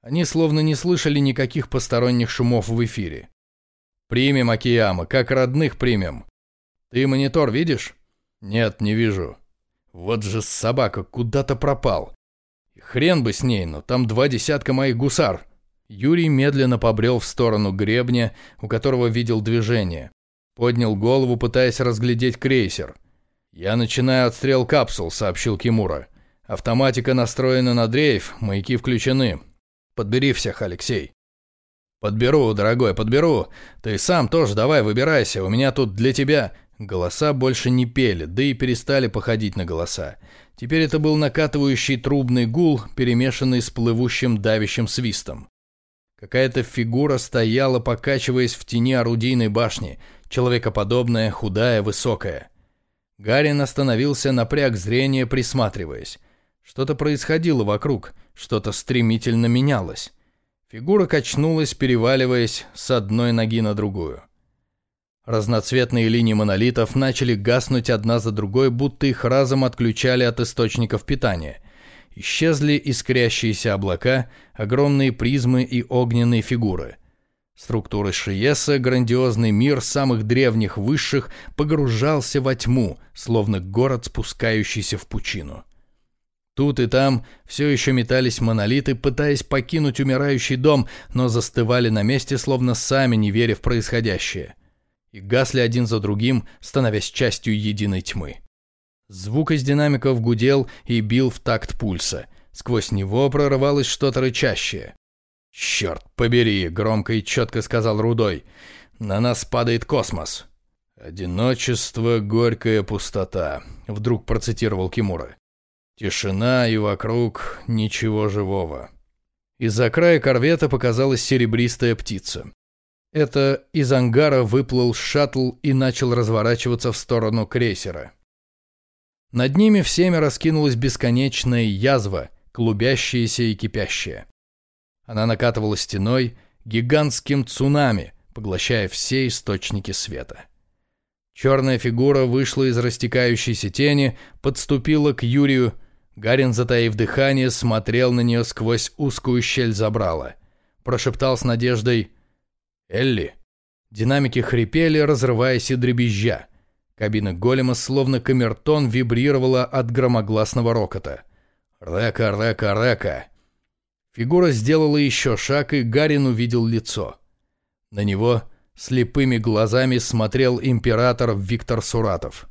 Они словно не слышали никаких посторонних шумов в эфире. «Примем, Акияма, как родных примем. Ты монитор видишь?» «Нет, не вижу. Вот же собака куда-то пропал. Хрен бы с ней, но там два десятка моих гусар. Юрий медленно побрел в сторону гребня, у которого видел движение. Поднял голову, пытаясь разглядеть крейсер. «Я начинаю отстрел капсул», — сообщил Кимура. «Автоматика настроена на дрейф, маяки включены. Подбери всех, Алексей». «Подберу, дорогой, подберу. Ты сам тоже давай выбирайся, у меня тут для тебя...» Голоса больше не пели, да и перестали походить на голоса. Теперь это был накатывающий трубный гул, перемешанный с плывущим давящим свистом. Какая-то фигура стояла, покачиваясь в тени орудийной башни, человекоподобная, худая, высокая. Гарин остановился, напряг зрение, присматриваясь. Что-то происходило вокруг, что-то стремительно менялось. Фигура качнулась, переваливаясь с одной ноги на другую. Разноцветные линии монолитов начали гаснуть одна за другой, будто их разом отключали от источников питания. Исчезли искрящиеся облака, огромные призмы и огненные фигуры. Структура Шиеса, грандиозный мир самых древних высших, погружался во тьму, словно город, спускающийся в пучину. Тут и там все еще метались монолиты, пытаясь покинуть умирающий дом, но застывали на месте, словно сами не веря в происходящее – и гасли один за другим, становясь частью единой тьмы. Звук из динамиков гудел и бил в такт пульса. Сквозь него прорывалось что-то рычащее. «Черт побери!» — громко и четко сказал Рудой. «На нас падает космос!» «Одиночество, горькая пустота», — вдруг процитировал Кимура. «Тишина и вокруг ничего живого». Из-за края корвета показалась серебристая птица. Это из ангара выплыл шаттл и начал разворачиваться в сторону крейсера. Над ними всеми раскинулась бесконечная язва, клубящаяся и кипящая. Она накатывала стеной, гигантским цунами, поглощая все источники света. Черная фигура вышла из растекающейся тени, подступила к Юрию. Гарин, затаив дыхание, смотрел на нее сквозь узкую щель забрала. Прошептал с надеждой «Элли!» Динамики хрипели, разрываясь и дребезжа. Кабина голема, словно камертон, вибрировала от громогласного рокота. «Река, река, река!» Фигура сделала еще шаг, и Гарин увидел лицо. На него слепыми глазами смотрел император Виктор Суратов.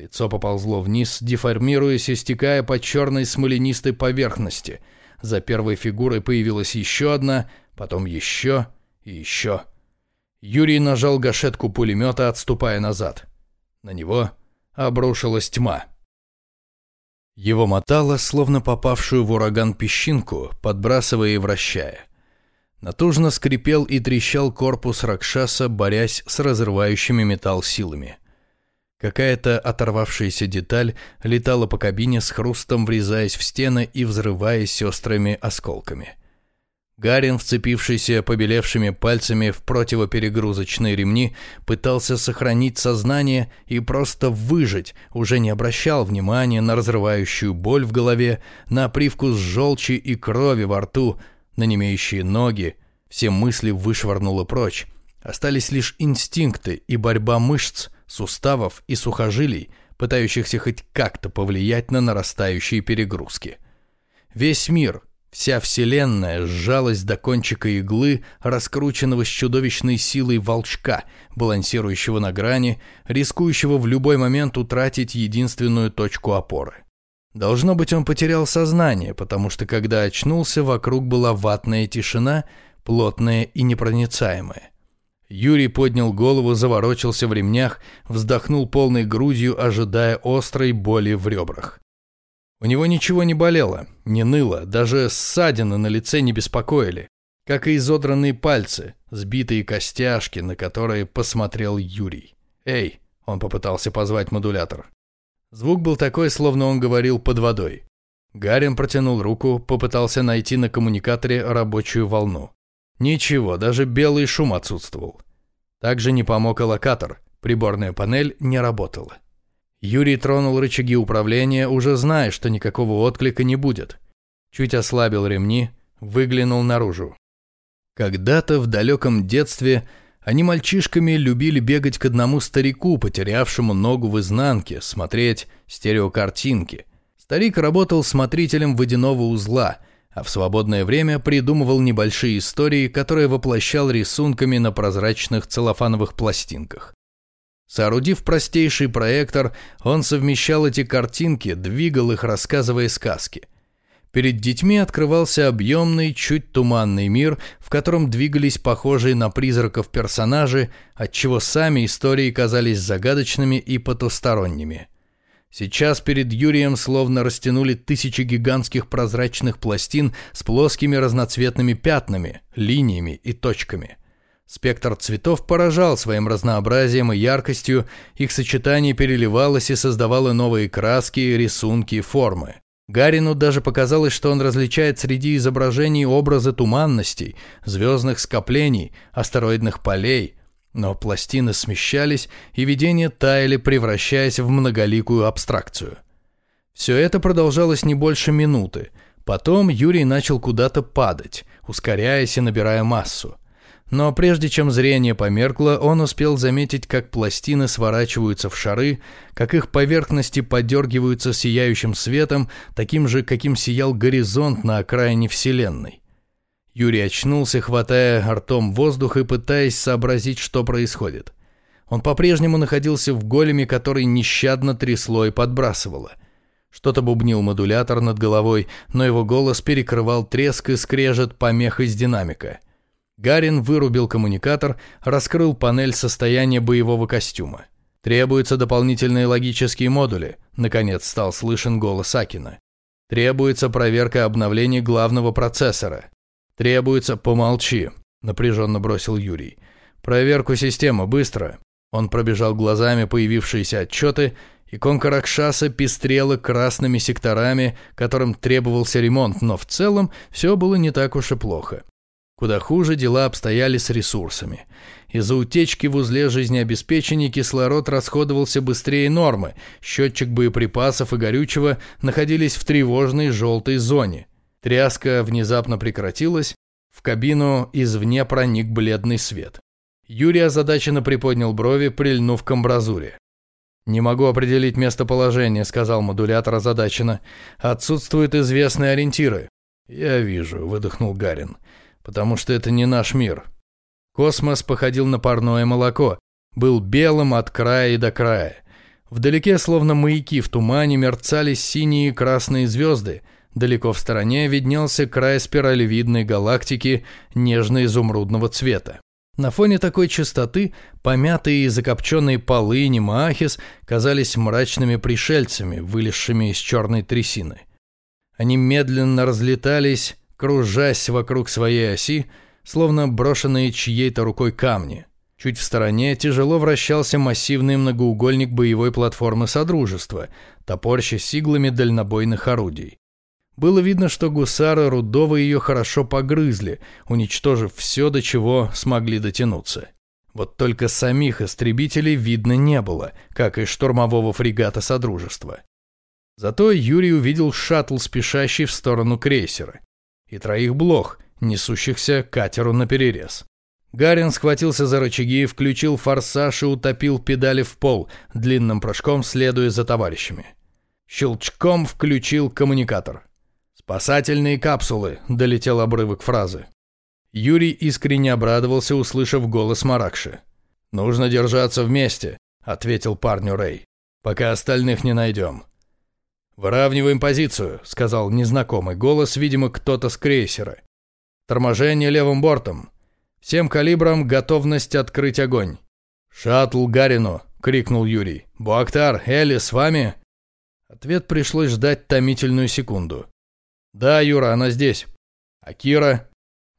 Лицо поползло вниз, деформируясь и стекая по черной смоленистой поверхности. За первой фигурой появилась еще одна, потом еще и еще. Юрий нажал гашетку пулемета, отступая назад. На него обрушилась тьма. Его мотало, словно попавшую в ураган песчинку, подбрасывая и вращая. Натужно скрипел и трещал корпус Ракшаса, борясь с разрывающими металл силами. Какая-то оторвавшаяся деталь летала по кабине с хрустом, врезаясь в стены и взрываясь острыми осколками. Гарин, вцепившийся побелевшими пальцами в противоперегрузочные ремни, пытался сохранить сознание и просто выжить, уже не обращал внимания на разрывающую боль в голове, на привкус желчи и крови во рту, на немеющие ноги. Все мысли вышвырнуло прочь. Остались лишь инстинкты и борьба мышц, суставов и сухожилий, пытающихся хоть как-то повлиять на нарастающие перегрузки. Весь мир — Вся вселенная сжалась до кончика иглы, раскрученного с чудовищной силой волчка, балансирующего на грани, рискующего в любой момент утратить единственную точку опоры. Должно быть, он потерял сознание, потому что когда очнулся, вокруг была ватная тишина, плотная и непроницаемая. Юрий поднял голову, заворочился в ремнях, вздохнул полной грудью, ожидая острой боли в ребрах. У него ничего не болело, не ныло, даже ссадины на лице не беспокоили, как и изодранные пальцы, сбитые костяшки, на которые посмотрел Юрий. «Эй!» — он попытался позвать модулятор. Звук был такой, словно он говорил под водой. Гарин протянул руку, попытался найти на коммуникаторе рабочую волну. Ничего, даже белый шум отсутствовал. Также не помог и локатор, приборная панель не работала. Юрий тронул рычаги управления, уже зная, что никакого отклика не будет. Чуть ослабил ремни, выглянул наружу. Когда-то в далеком детстве они мальчишками любили бегать к одному старику, потерявшему ногу в изнанке, смотреть стереокартинки. Старик работал смотрителем водяного узла, а в свободное время придумывал небольшие истории, которые воплощал рисунками на прозрачных целлофановых пластинках. Соорудив простейший проектор, он совмещал эти картинки, двигал их, рассказывая сказки. Перед детьми открывался объемный, чуть туманный мир, в котором двигались похожие на призраков персонажи, отчего сами истории казались загадочными и потусторонними. Сейчас перед Юрием словно растянули тысячи гигантских прозрачных пластин с плоскими разноцветными пятнами, линиями и точками. Спектр цветов поражал своим разнообразием и яркостью, их сочетание переливалось и создавало новые краски, рисунки и формы. Гарину даже показалось, что он различает среди изображений образы туманностей, звездных скоплений, астероидных полей. Но пластины смещались, и видения таяли, превращаясь в многоликую абстракцию. Все это продолжалось не больше минуты. Потом Юрий начал куда-то падать, ускоряясь и набирая массу. Но прежде чем зрение померкло, он успел заметить, как пластины сворачиваются в шары, как их поверхности подергиваются сияющим светом, таким же, каким сиял горизонт на окраине Вселенной. Юрий очнулся, хватая ртом воздух и пытаясь сообразить, что происходит. Он по-прежнему находился в големе, который нещадно трясло и подбрасывало. Что-то бубнил модулятор над головой, но его голос перекрывал треск и скрежет помех из динамика — Гарин вырубил коммуникатор, раскрыл панель состояния боевого костюма. «Требуются дополнительные логические модули», — наконец стал слышен голос Акина. «Требуется проверка обновлений главного процессора. Требуется... Помолчи», — напряженно бросил Юрий. «Проверку системы, быстро». Он пробежал глазами появившиеся отчеты, иконка Ракшаса пестрела красными секторами, которым требовался ремонт, но в целом все было не так уж и плохо. Куда хуже дела обстояли с ресурсами. Из-за утечки в узле жизнеобеспечения кислород расходовался быстрее нормы, счетчик боеприпасов и горючего находились в тревожной желтой зоне. Тряска внезапно прекратилась, в кабину извне проник бледный свет. Юрий озадаченно приподнял брови, прильнув к амбразуре. «Не могу определить местоположение», — сказал модулятор озадаченно. «Отсутствуют известные ориентиры». «Я вижу», — выдохнул Гарин потому что это не наш мир. Космос походил на парное молоко, был белым от края до края. Вдалеке, словно маяки в тумане, мерцали синие и красные звезды. Далеко в стороне виднелся край спиралевидной галактики нежно-изумрудного цвета. На фоне такой чистоты помятые и закопченные полы Немаахис казались мрачными пришельцами, вылезшими из черной трясины. Они медленно разлетались, кружась вокруг своей оси, словно брошенные чьей-то рукой камни. Чуть в стороне тяжело вращался массивный многоугольник боевой платформы Содружества, топорща иглами дальнобойных орудий. Было видно, что гусары Рудова ее хорошо погрызли, уничтожив все, до чего смогли дотянуться. Вот только самих истребителей видно не было, как и штурмового фрегата Содружества. Зато Юрий увидел шаттл, спешащий в сторону крейсера, и троих блох, несущихся катеру на перерез. Гарин схватился за рычаги, включил форсаж и утопил педали в пол, длинным прыжком следуя за товарищами. Щелчком включил коммуникатор. «Спасательные капсулы», — долетел обрывок фразы. Юрий искренне обрадовался, услышав голос Маракши. «Нужно держаться вместе», — ответил парню Рэй, — «пока остальных не найдем». «Выравниваем позицию», — сказал незнакомый голос, видимо, кто-то с крейсера. «Торможение левым бортом. Всем калибрам готовность открыть огонь. «Шаттл Гарину!» — крикнул Юрий. «Буактар, Элли, с вами?» Ответ пришлось ждать томительную секунду. «Да, Юра, она здесь». «А Кира?»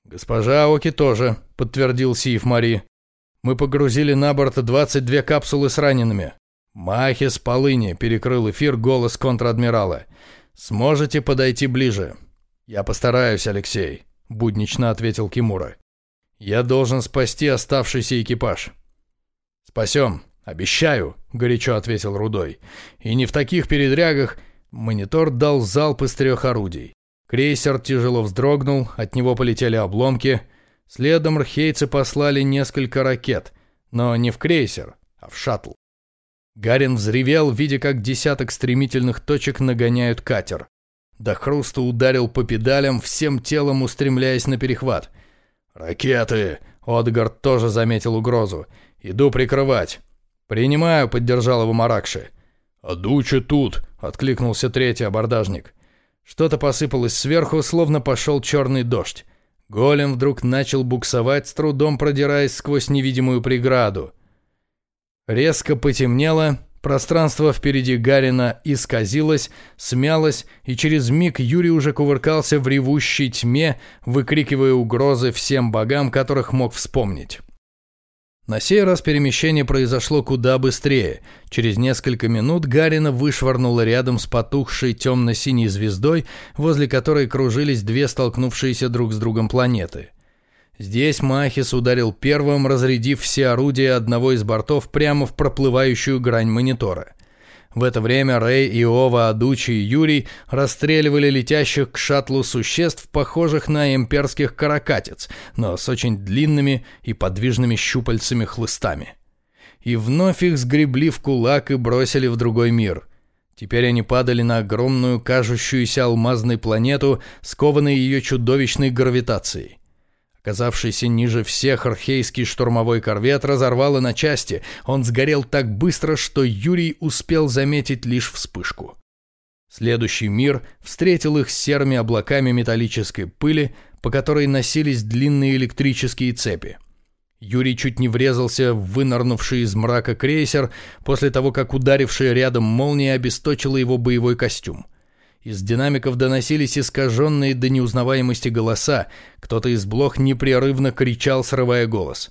«Госпожа Оки тоже», — подтвердил Сиев Мари. «Мы погрузили на борт 22 капсулы с ранеными». «Махи с полыни», — перекрыл эфир голос контр-адмирала. «Сможете подойти ближе?» «Я постараюсь, Алексей», — буднично ответил Кимура. Я должен спасти оставшийся экипаж. Спасем, обещаю, горячо ответил Рудой. И не в таких передрягах монитор дал залп из трех орудий. Крейсер тяжело вздрогнул, от него полетели обломки. Следом рхейцы послали несколько ракет, но не в крейсер, а в шаттл. Гарин взревел, видя, как десяток стремительных точек нагоняют катер. До хруста ударил по педалям, всем телом устремляясь на перехват. «Ракеты!» — Отгард тоже заметил угрозу. «Иду прикрывать». «Принимаю», — поддержал его Маракши. «А Дуча тут!» — откликнулся третий абордажник. Что-то посыпалось сверху, словно пошел черный дождь. Голем вдруг начал буксовать, с трудом продираясь сквозь невидимую преграду. Резко потемнело, Пространство впереди Гарина исказилось, смялось, и через миг Юрий уже кувыркался в ревущей тьме, выкрикивая угрозы всем богам, которых мог вспомнить. На сей раз перемещение произошло куда быстрее. Через несколько минут Гарина вышвырнула рядом с потухшей темно-синей звездой, возле которой кружились две столкнувшиеся друг с другом планеты – Здесь Махис ударил первым, разрядив все орудия одного из бортов прямо в проплывающую грань монитора. В это время Рэй, Иова, Адучи и Юрий расстреливали летящих к шаттлу существ, похожих на имперских каракатиц, но с очень длинными и подвижными щупальцами-хлыстами. И вновь их сгребли в кулак и бросили в другой мир. Теперь они падали на огромную, кажущуюся алмазной планету, скованной ее чудовищной гравитацией. Оказавшийся ниже всех архейский штурмовой корвет разорвало на части. Он сгорел так быстро, что Юрий успел заметить лишь вспышку. Следующий мир встретил их серыми облаками металлической пыли, по которой носились длинные электрические цепи. Юрий чуть не врезался в вынырнувший из мрака крейсер после того, как ударившая рядом молния обесточила его боевой костюм. Из динамиков доносились искаженные до неузнаваемости голоса, кто-то из блох непрерывно кричал, срывая голос.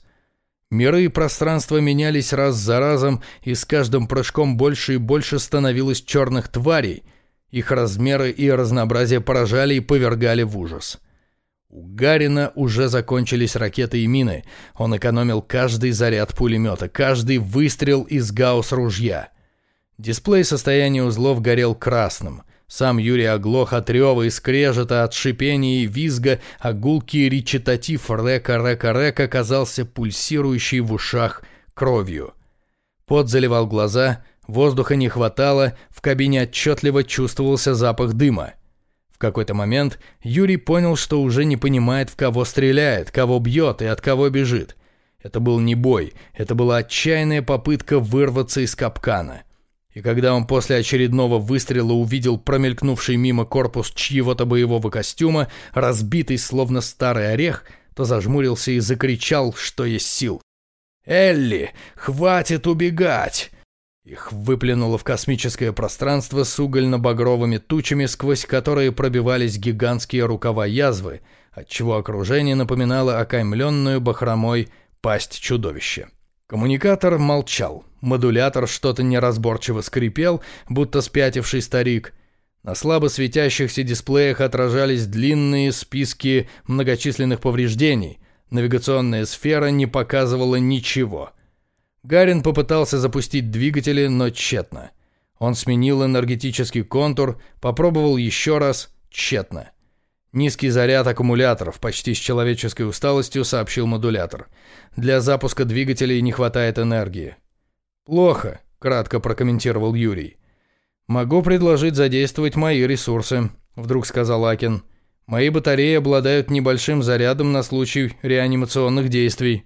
Миры и пространства менялись раз за разом, и с каждым прыжком больше и больше становилось черных тварей. Их размеры и разнообразие поражали и повергали в ужас. У Гарина уже закончились ракеты и мины. Он экономил каждый заряд пулемета, каждый выстрел из гаусс-ружья. Дисплей состояния узлов горел красным — сам Юрий оглох от рева и скрежета, от шипения и визга, а гулкий речитатив «река-река-река» казался пульсирующей в ушах кровью. Пот заливал глаза, воздуха не хватало, в кабине отчетливо чувствовался запах дыма. В какой-то момент Юрий понял, что уже не понимает, в кого стреляет, кого бьет и от кого бежит. Это был не бой, это была отчаянная попытка вырваться из капкана – и когда он после очередного выстрела увидел промелькнувший мимо корпус чьего-то боевого костюма, разбитый словно старый орех, то зажмурился и закричал, что есть сил. «Элли, хватит убегать!» Их выплюнуло в космическое пространство с угольно-багровыми тучами, сквозь которые пробивались гигантские рукава язвы, отчего окружение напоминало окаймленную бахромой пасть чудовища. Коммуникатор молчал. Модулятор что-то неразборчиво скрипел, будто спятивший старик. На слабо светящихся дисплеях отражались длинные списки многочисленных повреждений. Навигационная сфера не показывала ничего. Гарин попытался запустить двигатели, но тщетно. Он сменил энергетический контур, попробовал еще раз, тщетно. Низкий заряд аккумуляторов, почти с человеческой усталостью, сообщил модулятор. Для запуска двигателей не хватает энергии. «Плохо», — кратко прокомментировал Юрий. «Могу предложить задействовать мои ресурсы», — вдруг сказал Акин. «Мои батареи обладают небольшим зарядом на случай реанимационных действий».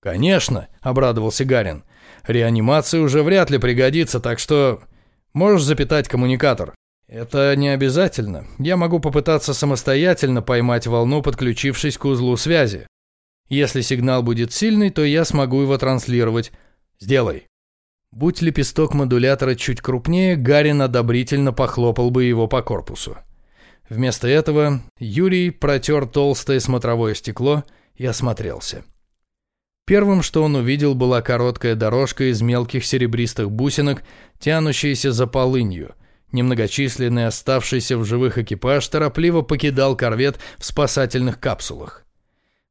«Конечно», — обрадовался Гарин. «Реанимация уже вряд ли пригодится, так что можешь запитать коммуникатор». «Это не обязательно. Я могу попытаться самостоятельно поймать волну, подключившись к узлу связи. Если сигнал будет сильный, то я смогу его транслировать. Сделай». Будь лепесток модулятора чуть крупнее, Гарин одобрительно похлопал бы его по корпусу. Вместо этого Юрий протер толстое смотровое стекло и осмотрелся. Первым, что он увидел, была короткая дорожка из мелких серебристых бусинок, тянущаяся за полынью – Немногочисленный оставшийся в живых экипаж торопливо покидал корвет в спасательных капсулах.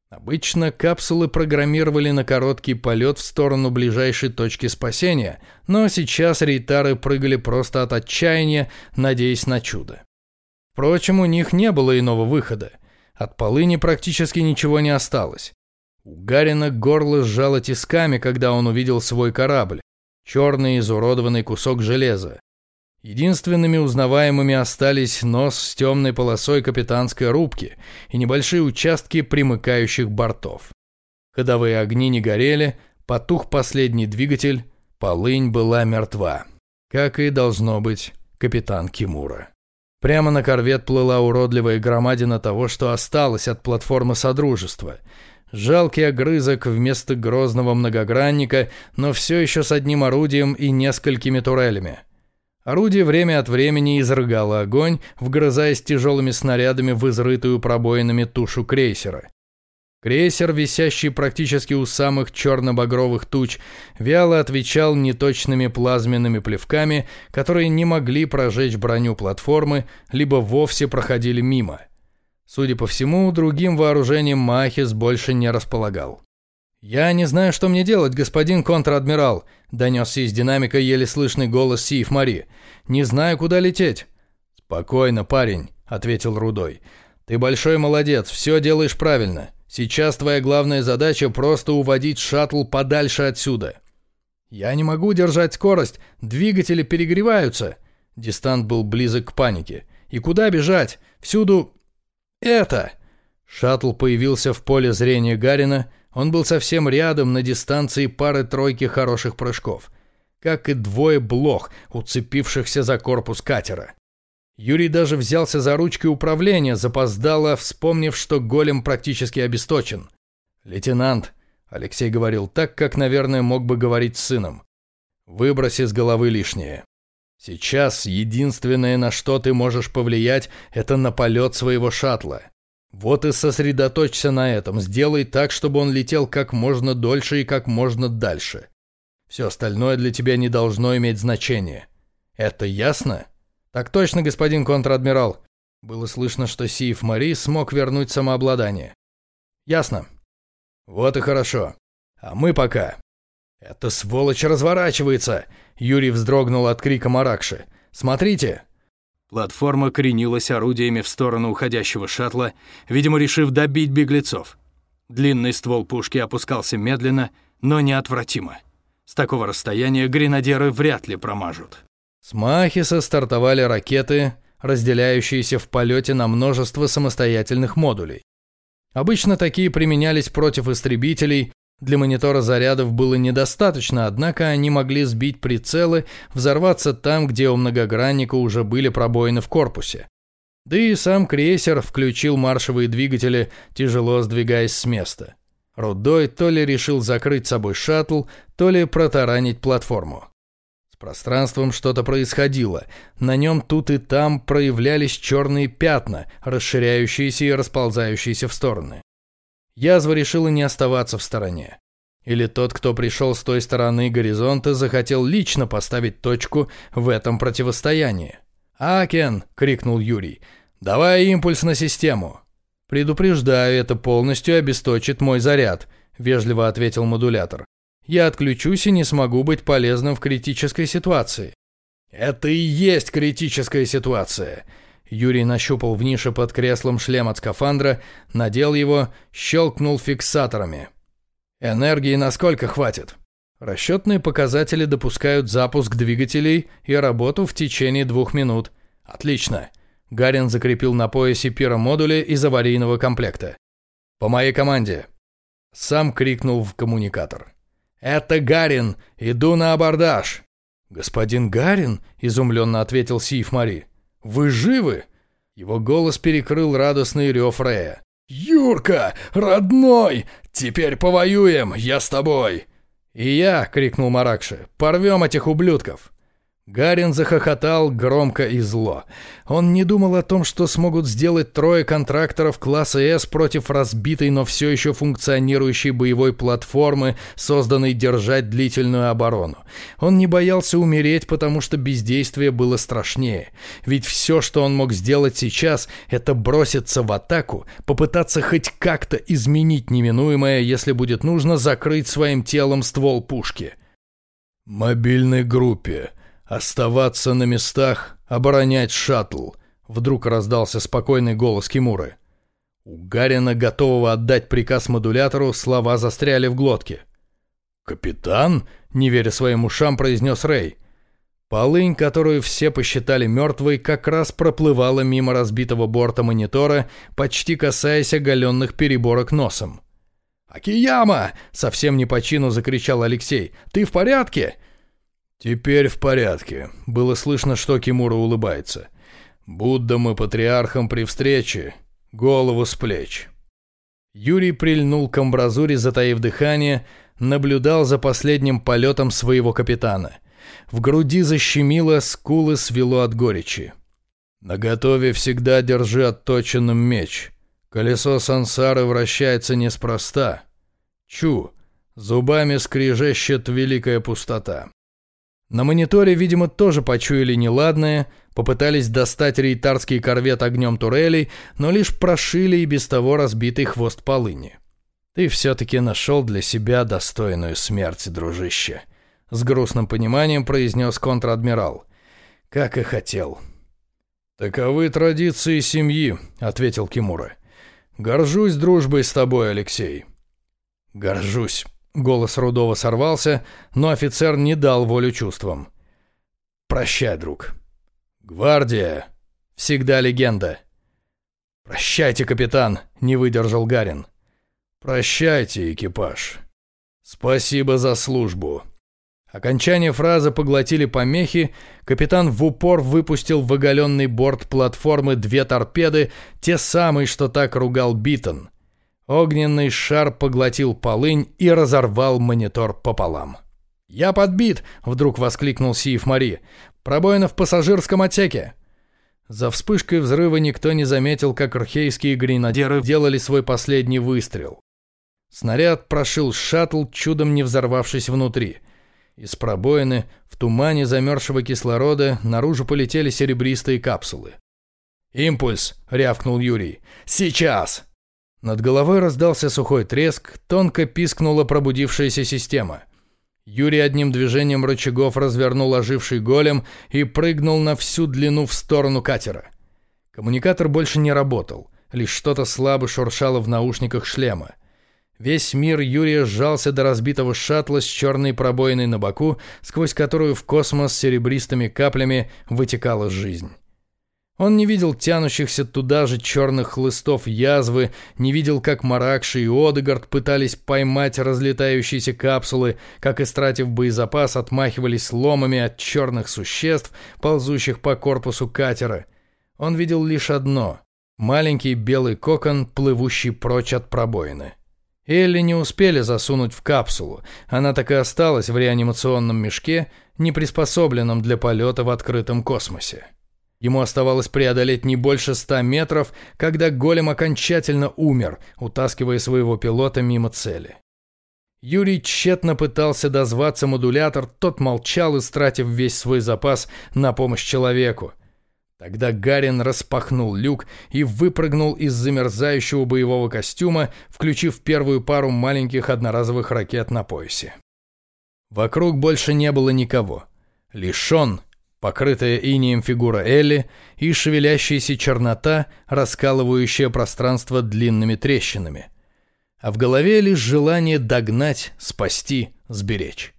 Обычно капсулы программировали на короткий полет в сторону ближайшей точки спасения, но сейчас рейтары прыгали просто от отчаяния, надеясь на чудо. Впрочем, у них не было иного выхода. От полыни практически ничего не осталось. У Гарина горло сжало тисками, когда он увидел свой корабль. Черный изуродованный кусок железа. Единственными узнаваемыми остались нос с темной полосой капитанской рубки и небольшие участки примыкающих бортов. Ходовые огни не горели, потух последний двигатель, полынь была мертва. Как и должно быть капитан Кимура. Прямо на корвет плыла уродливая громадина того, что осталось от платформы Содружества. Жалкий огрызок вместо грозного многогранника, но все еще с одним орудием и несколькими турелями. Орудие время от времени изрыгало огонь, вгрызаясь тяжелыми снарядами в изрытую пробоинами тушу крейсера. Крейсер, висящий практически у самых черно-багровых туч, вяло отвечал неточными плазменными плевками, которые не могли прожечь броню платформы, либо вовсе проходили мимо. Судя по всему, другим вооружением Махис больше не располагал. «Я не знаю, что мне делать, господин контр-адмирал», — донесся из динамика еле слышный голос Сиев Мари. «Не знаю, куда лететь». «Спокойно, парень», — ответил Рудой. «Ты большой молодец, все делаешь правильно. Сейчас твоя главная задача просто уводить шаттл подальше отсюда». «Я не могу держать скорость, двигатели перегреваются». Дистант был близок к панике. «И куда бежать? Всюду...» «Это...» Шаттл появился в поле зрения Гарина, он был совсем рядом, на дистанции пары-тройки хороших прыжков. Как и двое блох, уцепившихся за корпус катера. Юрий даже взялся за ручки управления, запоздало, вспомнив, что голем практически обесточен. «Лейтенант», — Алексей говорил так, как, наверное, мог бы говорить с сыном, — «выбрось из головы лишнее. Сейчас единственное, на что ты можешь повлиять, это на полет своего шаттла. Вот и сосредоточься на этом, сделай так, чтобы он летел как можно дольше и как можно дальше. Все остальное для тебя не должно иметь значения. Это ясно? Так точно, господин контр-адмирал. Было слышно, что Сиев Мари смог вернуть самообладание. Ясно. Вот и хорошо. А мы пока. Это сволочь разворачивается! Юрий вздрогнул от крика Маракши. Смотрите! Платформа кренилась орудиями в сторону уходящего шаттла, видимо, решив добить беглецов. Длинный ствол пушки опускался медленно, но неотвратимо. С такого расстояния гренадеры вряд ли промажут. С Махиса стартовали ракеты, разделяющиеся в полете на множество самостоятельных модулей. Обычно такие применялись против истребителей, для монитора зарядов было недостаточно, однако они могли сбить прицелы, взорваться там, где у многогранника уже были пробоины в корпусе. Да и сам крейсер включил маршевые двигатели, тяжело сдвигаясь с места. Рудой то ли решил закрыть собой шаттл, то ли протаранить платформу. С пространством что-то происходило. На нем тут и там проявлялись черные пятна, расширяющиеся и расползающиеся в стороны. Язва решила не оставаться в стороне. Или тот, кто пришел с той стороны горизонта, захотел лично поставить точку в этом противостоянии. «Акен!» — крикнул Юрий. «Давай импульс на систему!» «Предупреждаю, это полностью обесточит мой заряд», — вежливо ответил модулятор. «Я отключусь и не смогу быть полезным в критической ситуации». «Это и есть критическая ситуация!» Юрий нащупал в нише под креслом шлем от скафандра, надел его, щелкнул фиксаторами. «Энергии насколько хватит?» Расчетные показатели допускают запуск двигателей и работу в течение двух минут. Отлично. Гарин закрепил на поясе пиромодуля из аварийного комплекта. «По моей команде!» Сам крикнул в коммуникатор. «Это Гарин! Иду на абордаж!» «Господин Гарин?» – изумленно ответил Сиф Мари. «Вы живы?» Его голос перекрыл радостный рев Рея. «Юрка, родной! Теперь повоюем, я с тобой!» «И я!» — крикнул Маракши. «Порвем этих ублюдков!» Гарин захохотал громко и зло. Он не думал о том, что смогут сделать трое контракторов класса С против разбитой, но все еще функционирующей боевой платформы, созданной держать длительную оборону. Он не боялся умереть, потому что бездействие было страшнее. Ведь все, что он мог сделать сейчас, это броситься в атаку, попытаться хоть как-то изменить неминуемое, если будет нужно закрыть своим телом ствол пушки. «Мобильной группе», «Оставаться на местах, оборонять шаттл», — вдруг раздался спокойный голос Кимуры. У Гарина, готового отдать приказ модулятору, слова застряли в глотке. «Капитан?» — не веря своим ушам, произнес Рэй. Полынь, которую все посчитали мертвой, как раз проплывала мимо разбитого борта монитора, почти касаясь оголенных переборок носом. «Акияма!» — совсем не по чину закричал Алексей. «Ты в порядке?» «Теперь в порядке». Было слышно, что Кимура улыбается. «Буддам и патриархам при встрече. Голову с плеч». Юрий прильнул к амбразуре, затаив дыхание, наблюдал за последним полетом своего капитана. В груди защемило, скулы свело от горечи. «Наготове всегда держи отточенным меч. Колесо сансары вращается неспроста. Чу, зубами скрежещет великая пустота». На мониторе, видимо, тоже почуяли неладное, попытались достать рейтарский корвет огнем турелей, но лишь прошили и без того разбитый хвост полыни. «Ты все-таки нашел для себя достойную смерти, дружище», — с грустным пониманием произнес контр-адмирал. «Как и хотел». «Таковы традиции семьи», — ответил Кимура. «Горжусь дружбой с тобой, Алексей». «Горжусь», Голос Рудова сорвался, но офицер не дал волю чувствам. «Прощай, друг». «Гвардия! Всегда легенда!» «Прощайте, капитан!» — не выдержал Гарин. «Прощайте, экипаж. Спасибо за службу». Окончание фразы поглотили помехи, капитан в упор выпустил в оголенный борт платформы две торпеды, те самые, что так ругал Битон. Огненный шар поглотил полынь и разорвал монитор пополам. «Я подбит!» — вдруг воскликнул Сиев Мари. «Пробоина в пассажирском отсеке!» За вспышкой взрыва никто не заметил, как архейские гренадеры делали свой последний выстрел. Снаряд прошил шаттл, чудом не взорвавшись внутри. Из пробоины, в тумане замерзшего кислорода, наружу полетели серебристые капсулы. «Импульс!» — рявкнул Юрий. «Сейчас!» Над головой раздался сухой треск, тонко пискнула пробудившаяся система. Юрий одним движением рычагов развернул оживший голем и прыгнул на всю длину в сторону катера. Коммуникатор больше не работал, лишь что-то слабо шуршало в наушниках шлема. Весь мир Юрия сжался до разбитого шаттла с черной пробоиной на боку, сквозь которую в космос серебристыми каплями вытекала жизнь. Он не видел тянущихся туда же черных хлыстов язвы, не видел, как Маракши и Одегард пытались поймать разлетающиеся капсулы, как, истратив боезапас, отмахивались ломами от черных существ, ползущих по корпусу катера. Он видел лишь одно – маленький белый кокон, плывущий прочь от пробоины. Элли не успели засунуть в капсулу, она так и осталась в реанимационном мешке, не приспособленном для полета в открытом космосе. Ему оставалось преодолеть не больше ста метров, когда голем окончательно умер, утаскивая своего пилота мимо цели. Юрий тщетно пытался дозваться модулятор, тот молчал, истратив весь свой запас на помощь человеку. Тогда Гарин распахнул люк и выпрыгнул из замерзающего боевого костюма, включив первую пару маленьких одноразовых ракет на поясе. Вокруг больше не было никого. Лишь он, покрытая инеем фигура Элли и шевелящаяся чернота, раскалывающая пространство длинными трещинами. А в голове лишь желание догнать, спасти, сберечь.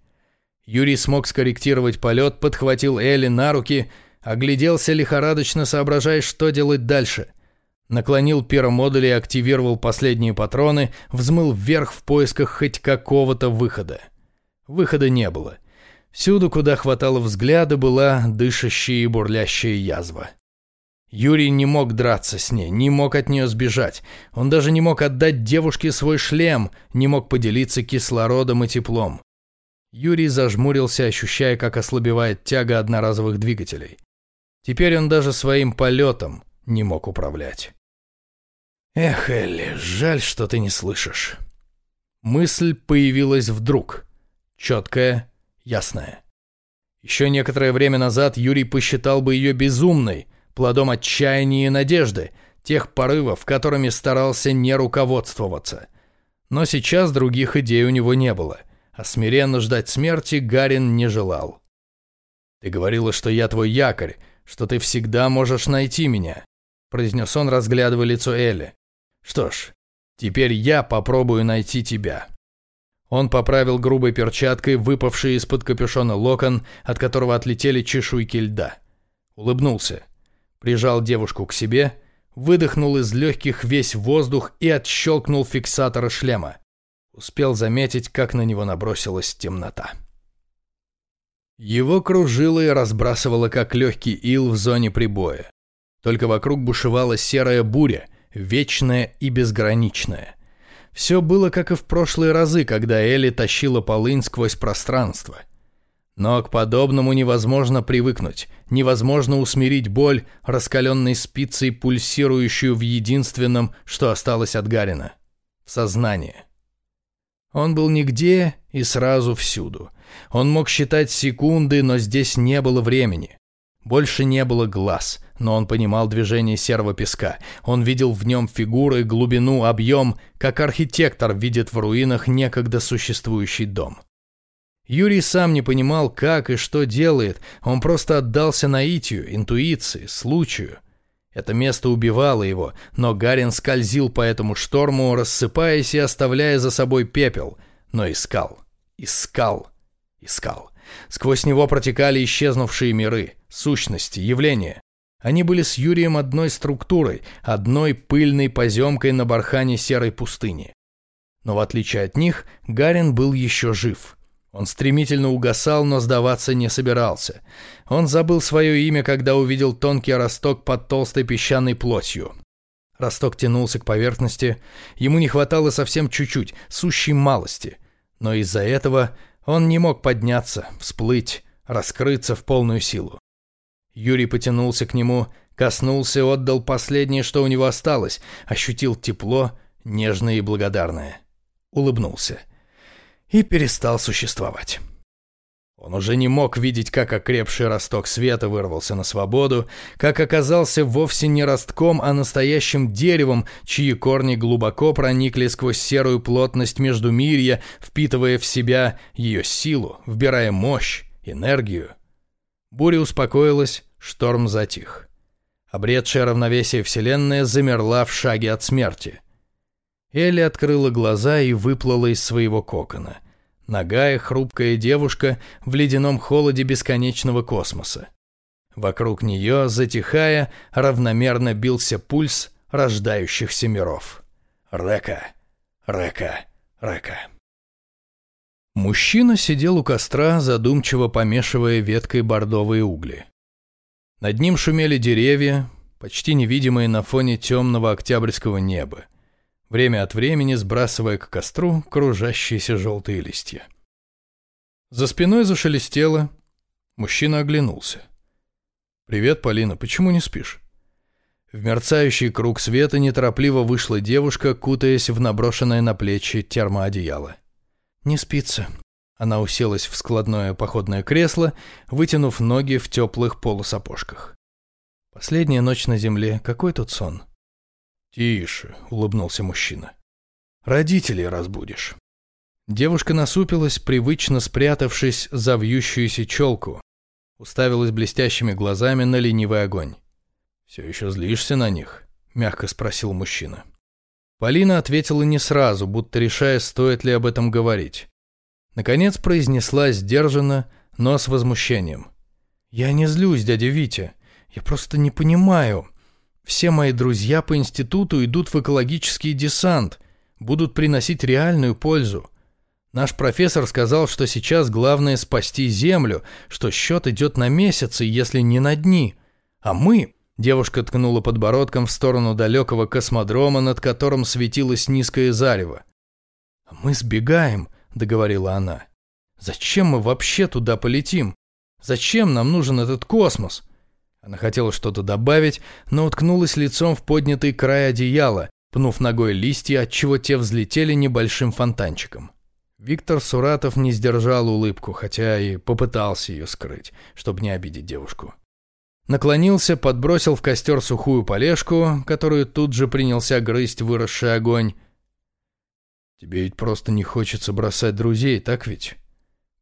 Юрий смог скорректировать полет, подхватил Элли на руки — Огляделся лихорадочно, соображая, что делать дальше. Наклонил пиромодуль и активировал последние патроны, взмыл вверх в поисках хоть какого-то выхода. Выхода не было. Всюду, куда хватало взгляда, была дышащая и бурлящая язва. Юрий не мог драться с ней, не мог от нее сбежать. Он даже не мог отдать девушке свой шлем, не мог поделиться кислородом и теплом. Юрий зажмурился, ощущая, как ослабевает тяга одноразовых двигателей. Теперь он даже своим полетом не мог управлять. «Эх, Элли, жаль, что ты не слышишь». Мысль появилась вдруг. Четкая, ясная. Еще некоторое время назад Юрий посчитал бы ее безумной, плодом отчаяния и надежды, тех порывов, которыми старался не руководствоваться. Но сейчас других идей у него не было, а смиренно ждать смерти Гарин не желал. «Ты говорила, что я твой якорь, что ты всегда можешь найти меня», — произнес он, разглядывая лицо Элли. «Что ж, теперь я попробую найти тебя». Он поправил грубой перчаткой выпавший из-под капюшона локон, от которого отлетели чешуйки льда. Улыбнулся. Прижал девушку к себе, выдохнул из легких весь воздух и отщелкнул фиксатора шлема. Успел заметить, как на него набросилась темнота. Его кружило и разбрасывало, как легкий ил в зоне прибоя. Только вокруг бушевала серая буря, вечная и безграничная. Все было, как и в прошлые разы, когда Элли тащила полынь сквозь пространство. Но к подобному невозможно привыкнуть, невозможно усмирить боль, раскаленной спицей, пульсирующую в единственном, что осталось от Гарина — в сознании. Он был нигде и сразу всюду — он мог считать секунды, но здесь не было времени. Больше не было глаз, но он понимал движение серого песка. Он видел в нем фигуры, глубину, объем, как архитектор видит в руинах некогда существующий дом. Юрий сам не понимал, как и что делает, он просто отдался наитию, интуиции, случаю. Это место убивало его, но Гарин скользил по этому шторму, рассыпаясь и оставляя за собой пепел, но искал, искал. Искал. Сквозь него протекали исчезнувшие миры, сущности, явления. Они были с Юрием одной структурой, одной пыльной поземкой на бархане серой пустыни. Но в отличие от них, Гарин был еще жив. Он стремительно угасал, но сдаваться не собирался. Он забыл свое имя, когда увидел тонкий росток под толстой песчаной плотью. Росток тянулся к поверхности, ему не хватало совсем чуть-чуть, сущей малости. Но из-за этого он не мог подняться, всплыть, раскрыться в полную силу. Юрий потянулся к нему, коснулся, отдал последнее, что у него осталось, ощутил тепло, нежное и благодарное. Улыбнулся. И перестал существовать. Он уже не мог видеть, как окрепший росток света вырвался на свободу, как оказался вовсе не ростком, а настоящим деревом, чьи корни глубоко проникли сквозь серую плотность междумирья, впитывая в себя ее силу, вбирая мощь, энергию. Буря успокоилась, шторм затих. Обретшая равновесие Вселенная замерла в шаге от смерти. Элли открыла глаза и выплыла из своего кокона — Ногая, хрупкая девушка в ледяном холоде бесконечного космоса. Вокруг нее, затихая, равномерно бился пульс рождающихся миров. Река, река, река. Мужчина сидел у костра, задумчиво помешивая веткой бордовые угли. Над ним шумели деревья, почти невидимые на фоне темного октябрьского неба, время от времени сбрасывая к костру кружащиеся желтые листья. За спиной зашелестело. Мужчина оглянулся. «Привет, Полина, почему не спишь?» В мерцающий круг света неторопливо вышла девушка, кутаясь в наброшенное на плечи термоодеяло. «Не спится». Она уселась в складное походное кресло, вытянув ноги в теплых полусапожках. «Последняя ночь на земле. Какой тут сон?» «Тише», — улыбнулся мужчина. «Родителей разбудишь». Девушка насупилась, привычно спрятавшись за вьющуюся челку, уставилась блестящими глазами на ленивый огонь. «Все еще злишься на них?» — мягко спросил мужчина. Полина ответила не сразу, будто решая, стоит ли об этом говорить. Наконец произнесла сдержанно, но с возмущением. «Я не злюсь, дядя Витя. Я просто не понимаю. Все мои друзья по институту идут в экологический десант, будут приносить реальную пользу. Наш профессор сказал, что сейчас главное спасти Землю, что счет идет на месяцы, если не на дни. А мы... Девушка ткнула подбородком в сторону далекого космодрома, над которым светилось низкое зарево. «А «Мы сбегаем», — договорила она. «Зачем мы вообще туда полетим? Зачем нам нужен этот космос?» Она хотела что-то добавить, но уткнулась лицом в поднятый край одеяла, пнув ногой листья, отчего те взлетели небольшим фонтанчиком. Виктор Суратов не сдержал улыбку, хотя и попытался ее скрыть, чтобы не обидеть девушку. Наклонился, подбросил в костер сухую полежку, которую тут же принялся грызть выросший огонь. «Тебе ведь просто не хочется бросать друзей, так ведь?»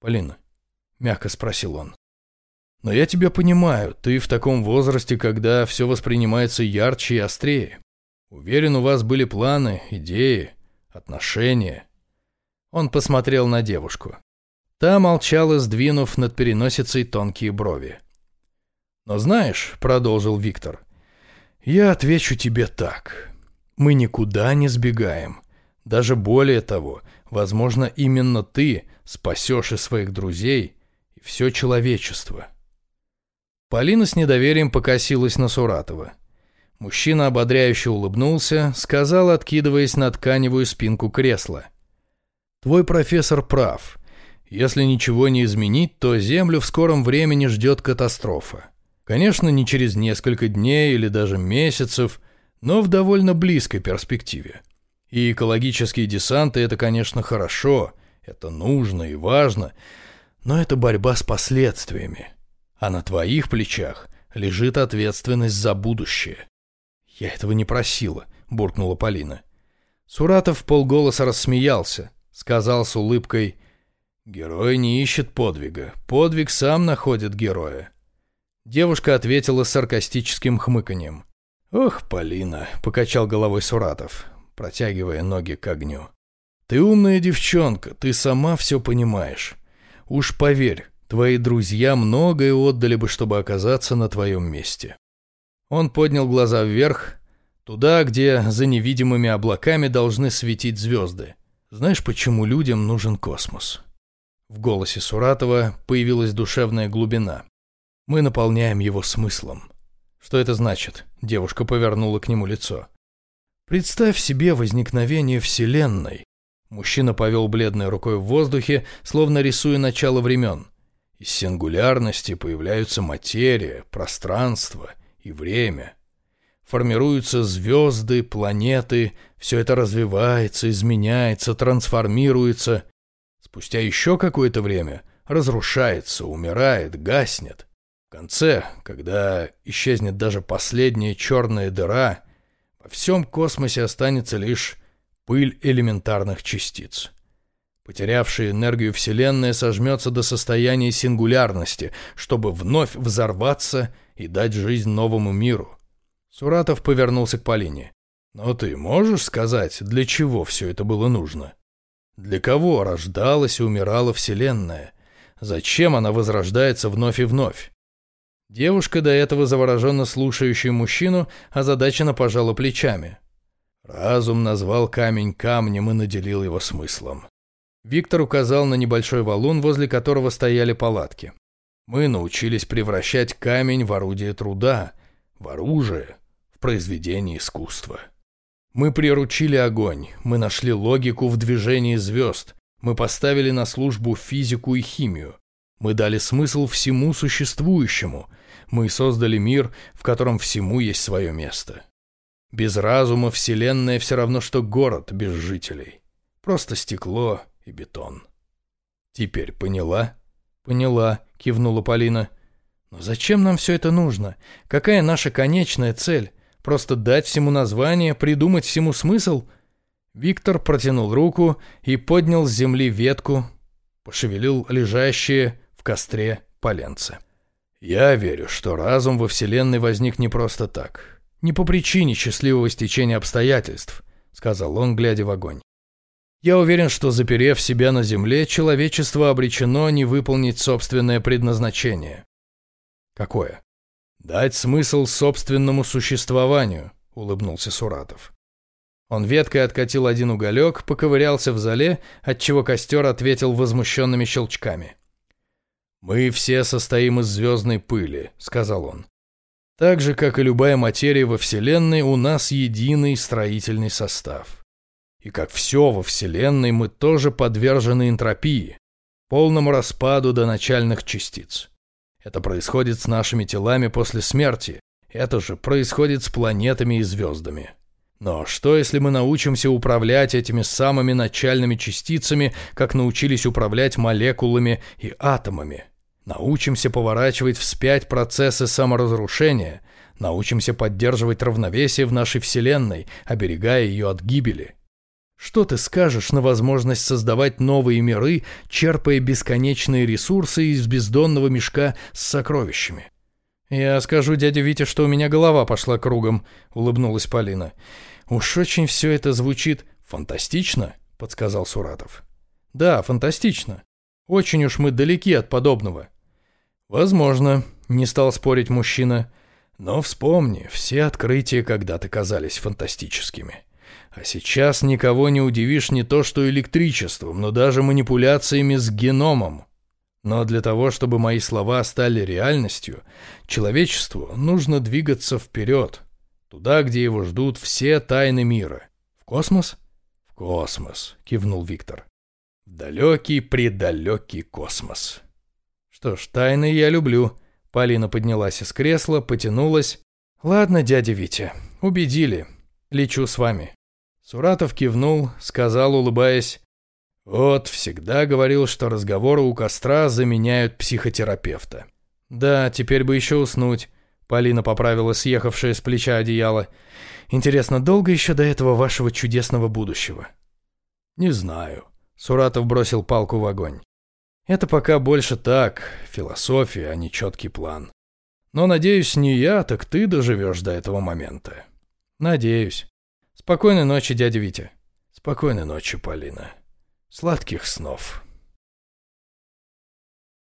«Полина», — мягко спросил он. «Но я тебя понимаю, ты в таком возрасте, когда все воспринимается ярче и острее. Уверен, у вас были планы, идеи, отношения. Он посмотрел на девушку. Та молчала, сдвинув над переносицей тонкие брови. «Но знаешь», — продолжил Виктор, — «я отвечу тебе так. Мы никуда не сбегаем. Даже более того, возможно, именно ты спасешь и своих друзей, и все человечество». Полина с недоверием покосилась на Суратова. Мужчина ободряюще улыбнулся, сказал, откидываясь на тканевую спинку кресла — Твой профессор прав. Если ничего не изменить, то Землю в скором времени ждет катастрофа. Конечно, не через несколько дней или даже месяцев, но в довольно близкой перспективе. И экологические десанты – это, конечно, хорошо, это нужно и важно, но это борьба с последствиями. А на твоих плечах лежит ответственность за будущее. «Я этого не просила», – буркнула Полина. Суратов полголоса рассмеялся сказал с улыбкой «Герой не ищет подвига, подвиг сам находит героя». Девушка ответила саркастическим хмыканьем. «Ох, Полина», — покачал головой Суратов, протягивая ноги к огню. «Ты умная девчонка, ты сама все понимаешь. Уж поверь, твои друзья многое отдали бы, чтобы оказаться на твоем месте». Он поднял глаза вверх, туда, где за невидимыми облаками должны светить звезды. Знаешь, почему людям нужен космос? В голосе Суратова появилась душевная глубина. Мы наполняем его смыслом. Что это значит? Девушка повернула к нему лицо. Представь себе возникновение Вселенной. Мужчина повел бледной рукой в воздухе, словно рисуя начало времен. Из сингулярности появляются материя, пространство и время. Формируются звезды, планеты, все это развивается, изменяется, трансформируется. Спустя еще какое-то время разрушается, умирает, гаснет. В конце, когда исчезнет даже последняя черная дыра, во всем космосе останется лишь пыль элементарных частиц. Потерявшая энергию Вселенная сожмется до состояния сингулярности, чтобы вновь взорваться и дать жизнь новому миру. Суратов повернулся к Полине. «Но ты можешь сказать, для чего все это было нужно? Для кого рождалась и умирала Вселенная? Зачем она возрождается вновь и вновь?» Девушка, до этого завороженно слушающая мужчину, озадаченно пожала плечами. Разум назвал камень камнем и наделил его смыслом. Виктор указал на небольшой валун, возле которого стояли палатки. «Мы научились превращать камень в орудие труда, в оружие, в произведении искусства. Мы приручили огонь, мы нашли логику в движении звезд, мы поставили на службу физику и химию, мы дали смысл всему существующему, мы создали мир, в котором всему есть свое место. Без разума Вселенная все равно, что город без жителей. Просто стекло и бетон. Теперь поняла? Поняла, кивнула Полина. Но зачем нам все это нужно? Какая наша конечная цель? Просто дать всему название, придумать всему смысл? Виктор протянул руку и поднял с земли ветку, пошевелил лежащие в костре поленцы. Я верю, что разум во Вселенной возник не просто так. Не по причине счастливого стечения обстоятельств, сказал он, глядя в огонь. Я уверен, что заперев себя на земле, человечество обречено не выполнить собственное предназначение. Какое? Дать смысл собственному существованию, улыбнулся Суратов. Он веткой откатил один уголек, поковырялся в зале, отчего костер ответил возмущенными щелчками. «Мы все состоим из звездной пыли», — сказал он. «Так же, как и любая материя во Вселенной, у нас единый строительный состав. И как все во Вселенной, мы тоже подвержены энтропии, полному распаду до начальных частиц. Это происходит с нашими телами после смерти. Это же происходит с планетами и звездами. Но что, если мы научимся управлять этими самыми начальными частицами, как научились управлять молекулами и атомами? Научимся поворачивать вспять процессы саморазрушения, научимся поддерживать равновесие в нашей Вселенной, оберегая ее от гибели. Что ты скажешь на возможность создавать новые миры, черпая бесконечные ресурсы из бездонного мешка с сокровищами? «Я скажу дяде Вите, что у меня голова пошла кругом», — улыбнулась Полина. «Уж очень все это звучит фантастично», — подсказал Суратов. «Да, фантастично. Очень уж мы далеки от подобного». «Возможно», — не стал спорить мужчина. «Но вспомни, все открытия когда-то казались фантастическими». А сейчас никого не удивишь не то что электричеством, но даже манипуляциями с геномом. Но для того, чтобы мои слова стали реальностью, человечеству нужно двигаться вперед, туда, где его ждут все тайны мира. В космос? В космос, кивнул Виктор. Далекий, предалекий космос. Что ж, тайны я люблю. Полина поднялась из кресла, потянулась. Ладно, дядя Витя, убедили. Лечу с вами. Суратов кивнул, сказал, улыбаясь, «Вот, всегда говорил, что разговоры у костра заменяют психотерапевта». «Да, теперь бы еще уснуть», — Полина поправила съехавшее с плеча одеяло. «Интересно, долго еще до этого вашего чудесного будущего?» «Не знаю», — Суратов бросил палку в огонь. «Это пока больше так, философия, а не четкий план. Но, надеюсь, не я, так ты доживешь до этого момента». «Надеюсь». Спокойной ночи, дядя Витя. Спокойной ночи, Полина. Сладких снов.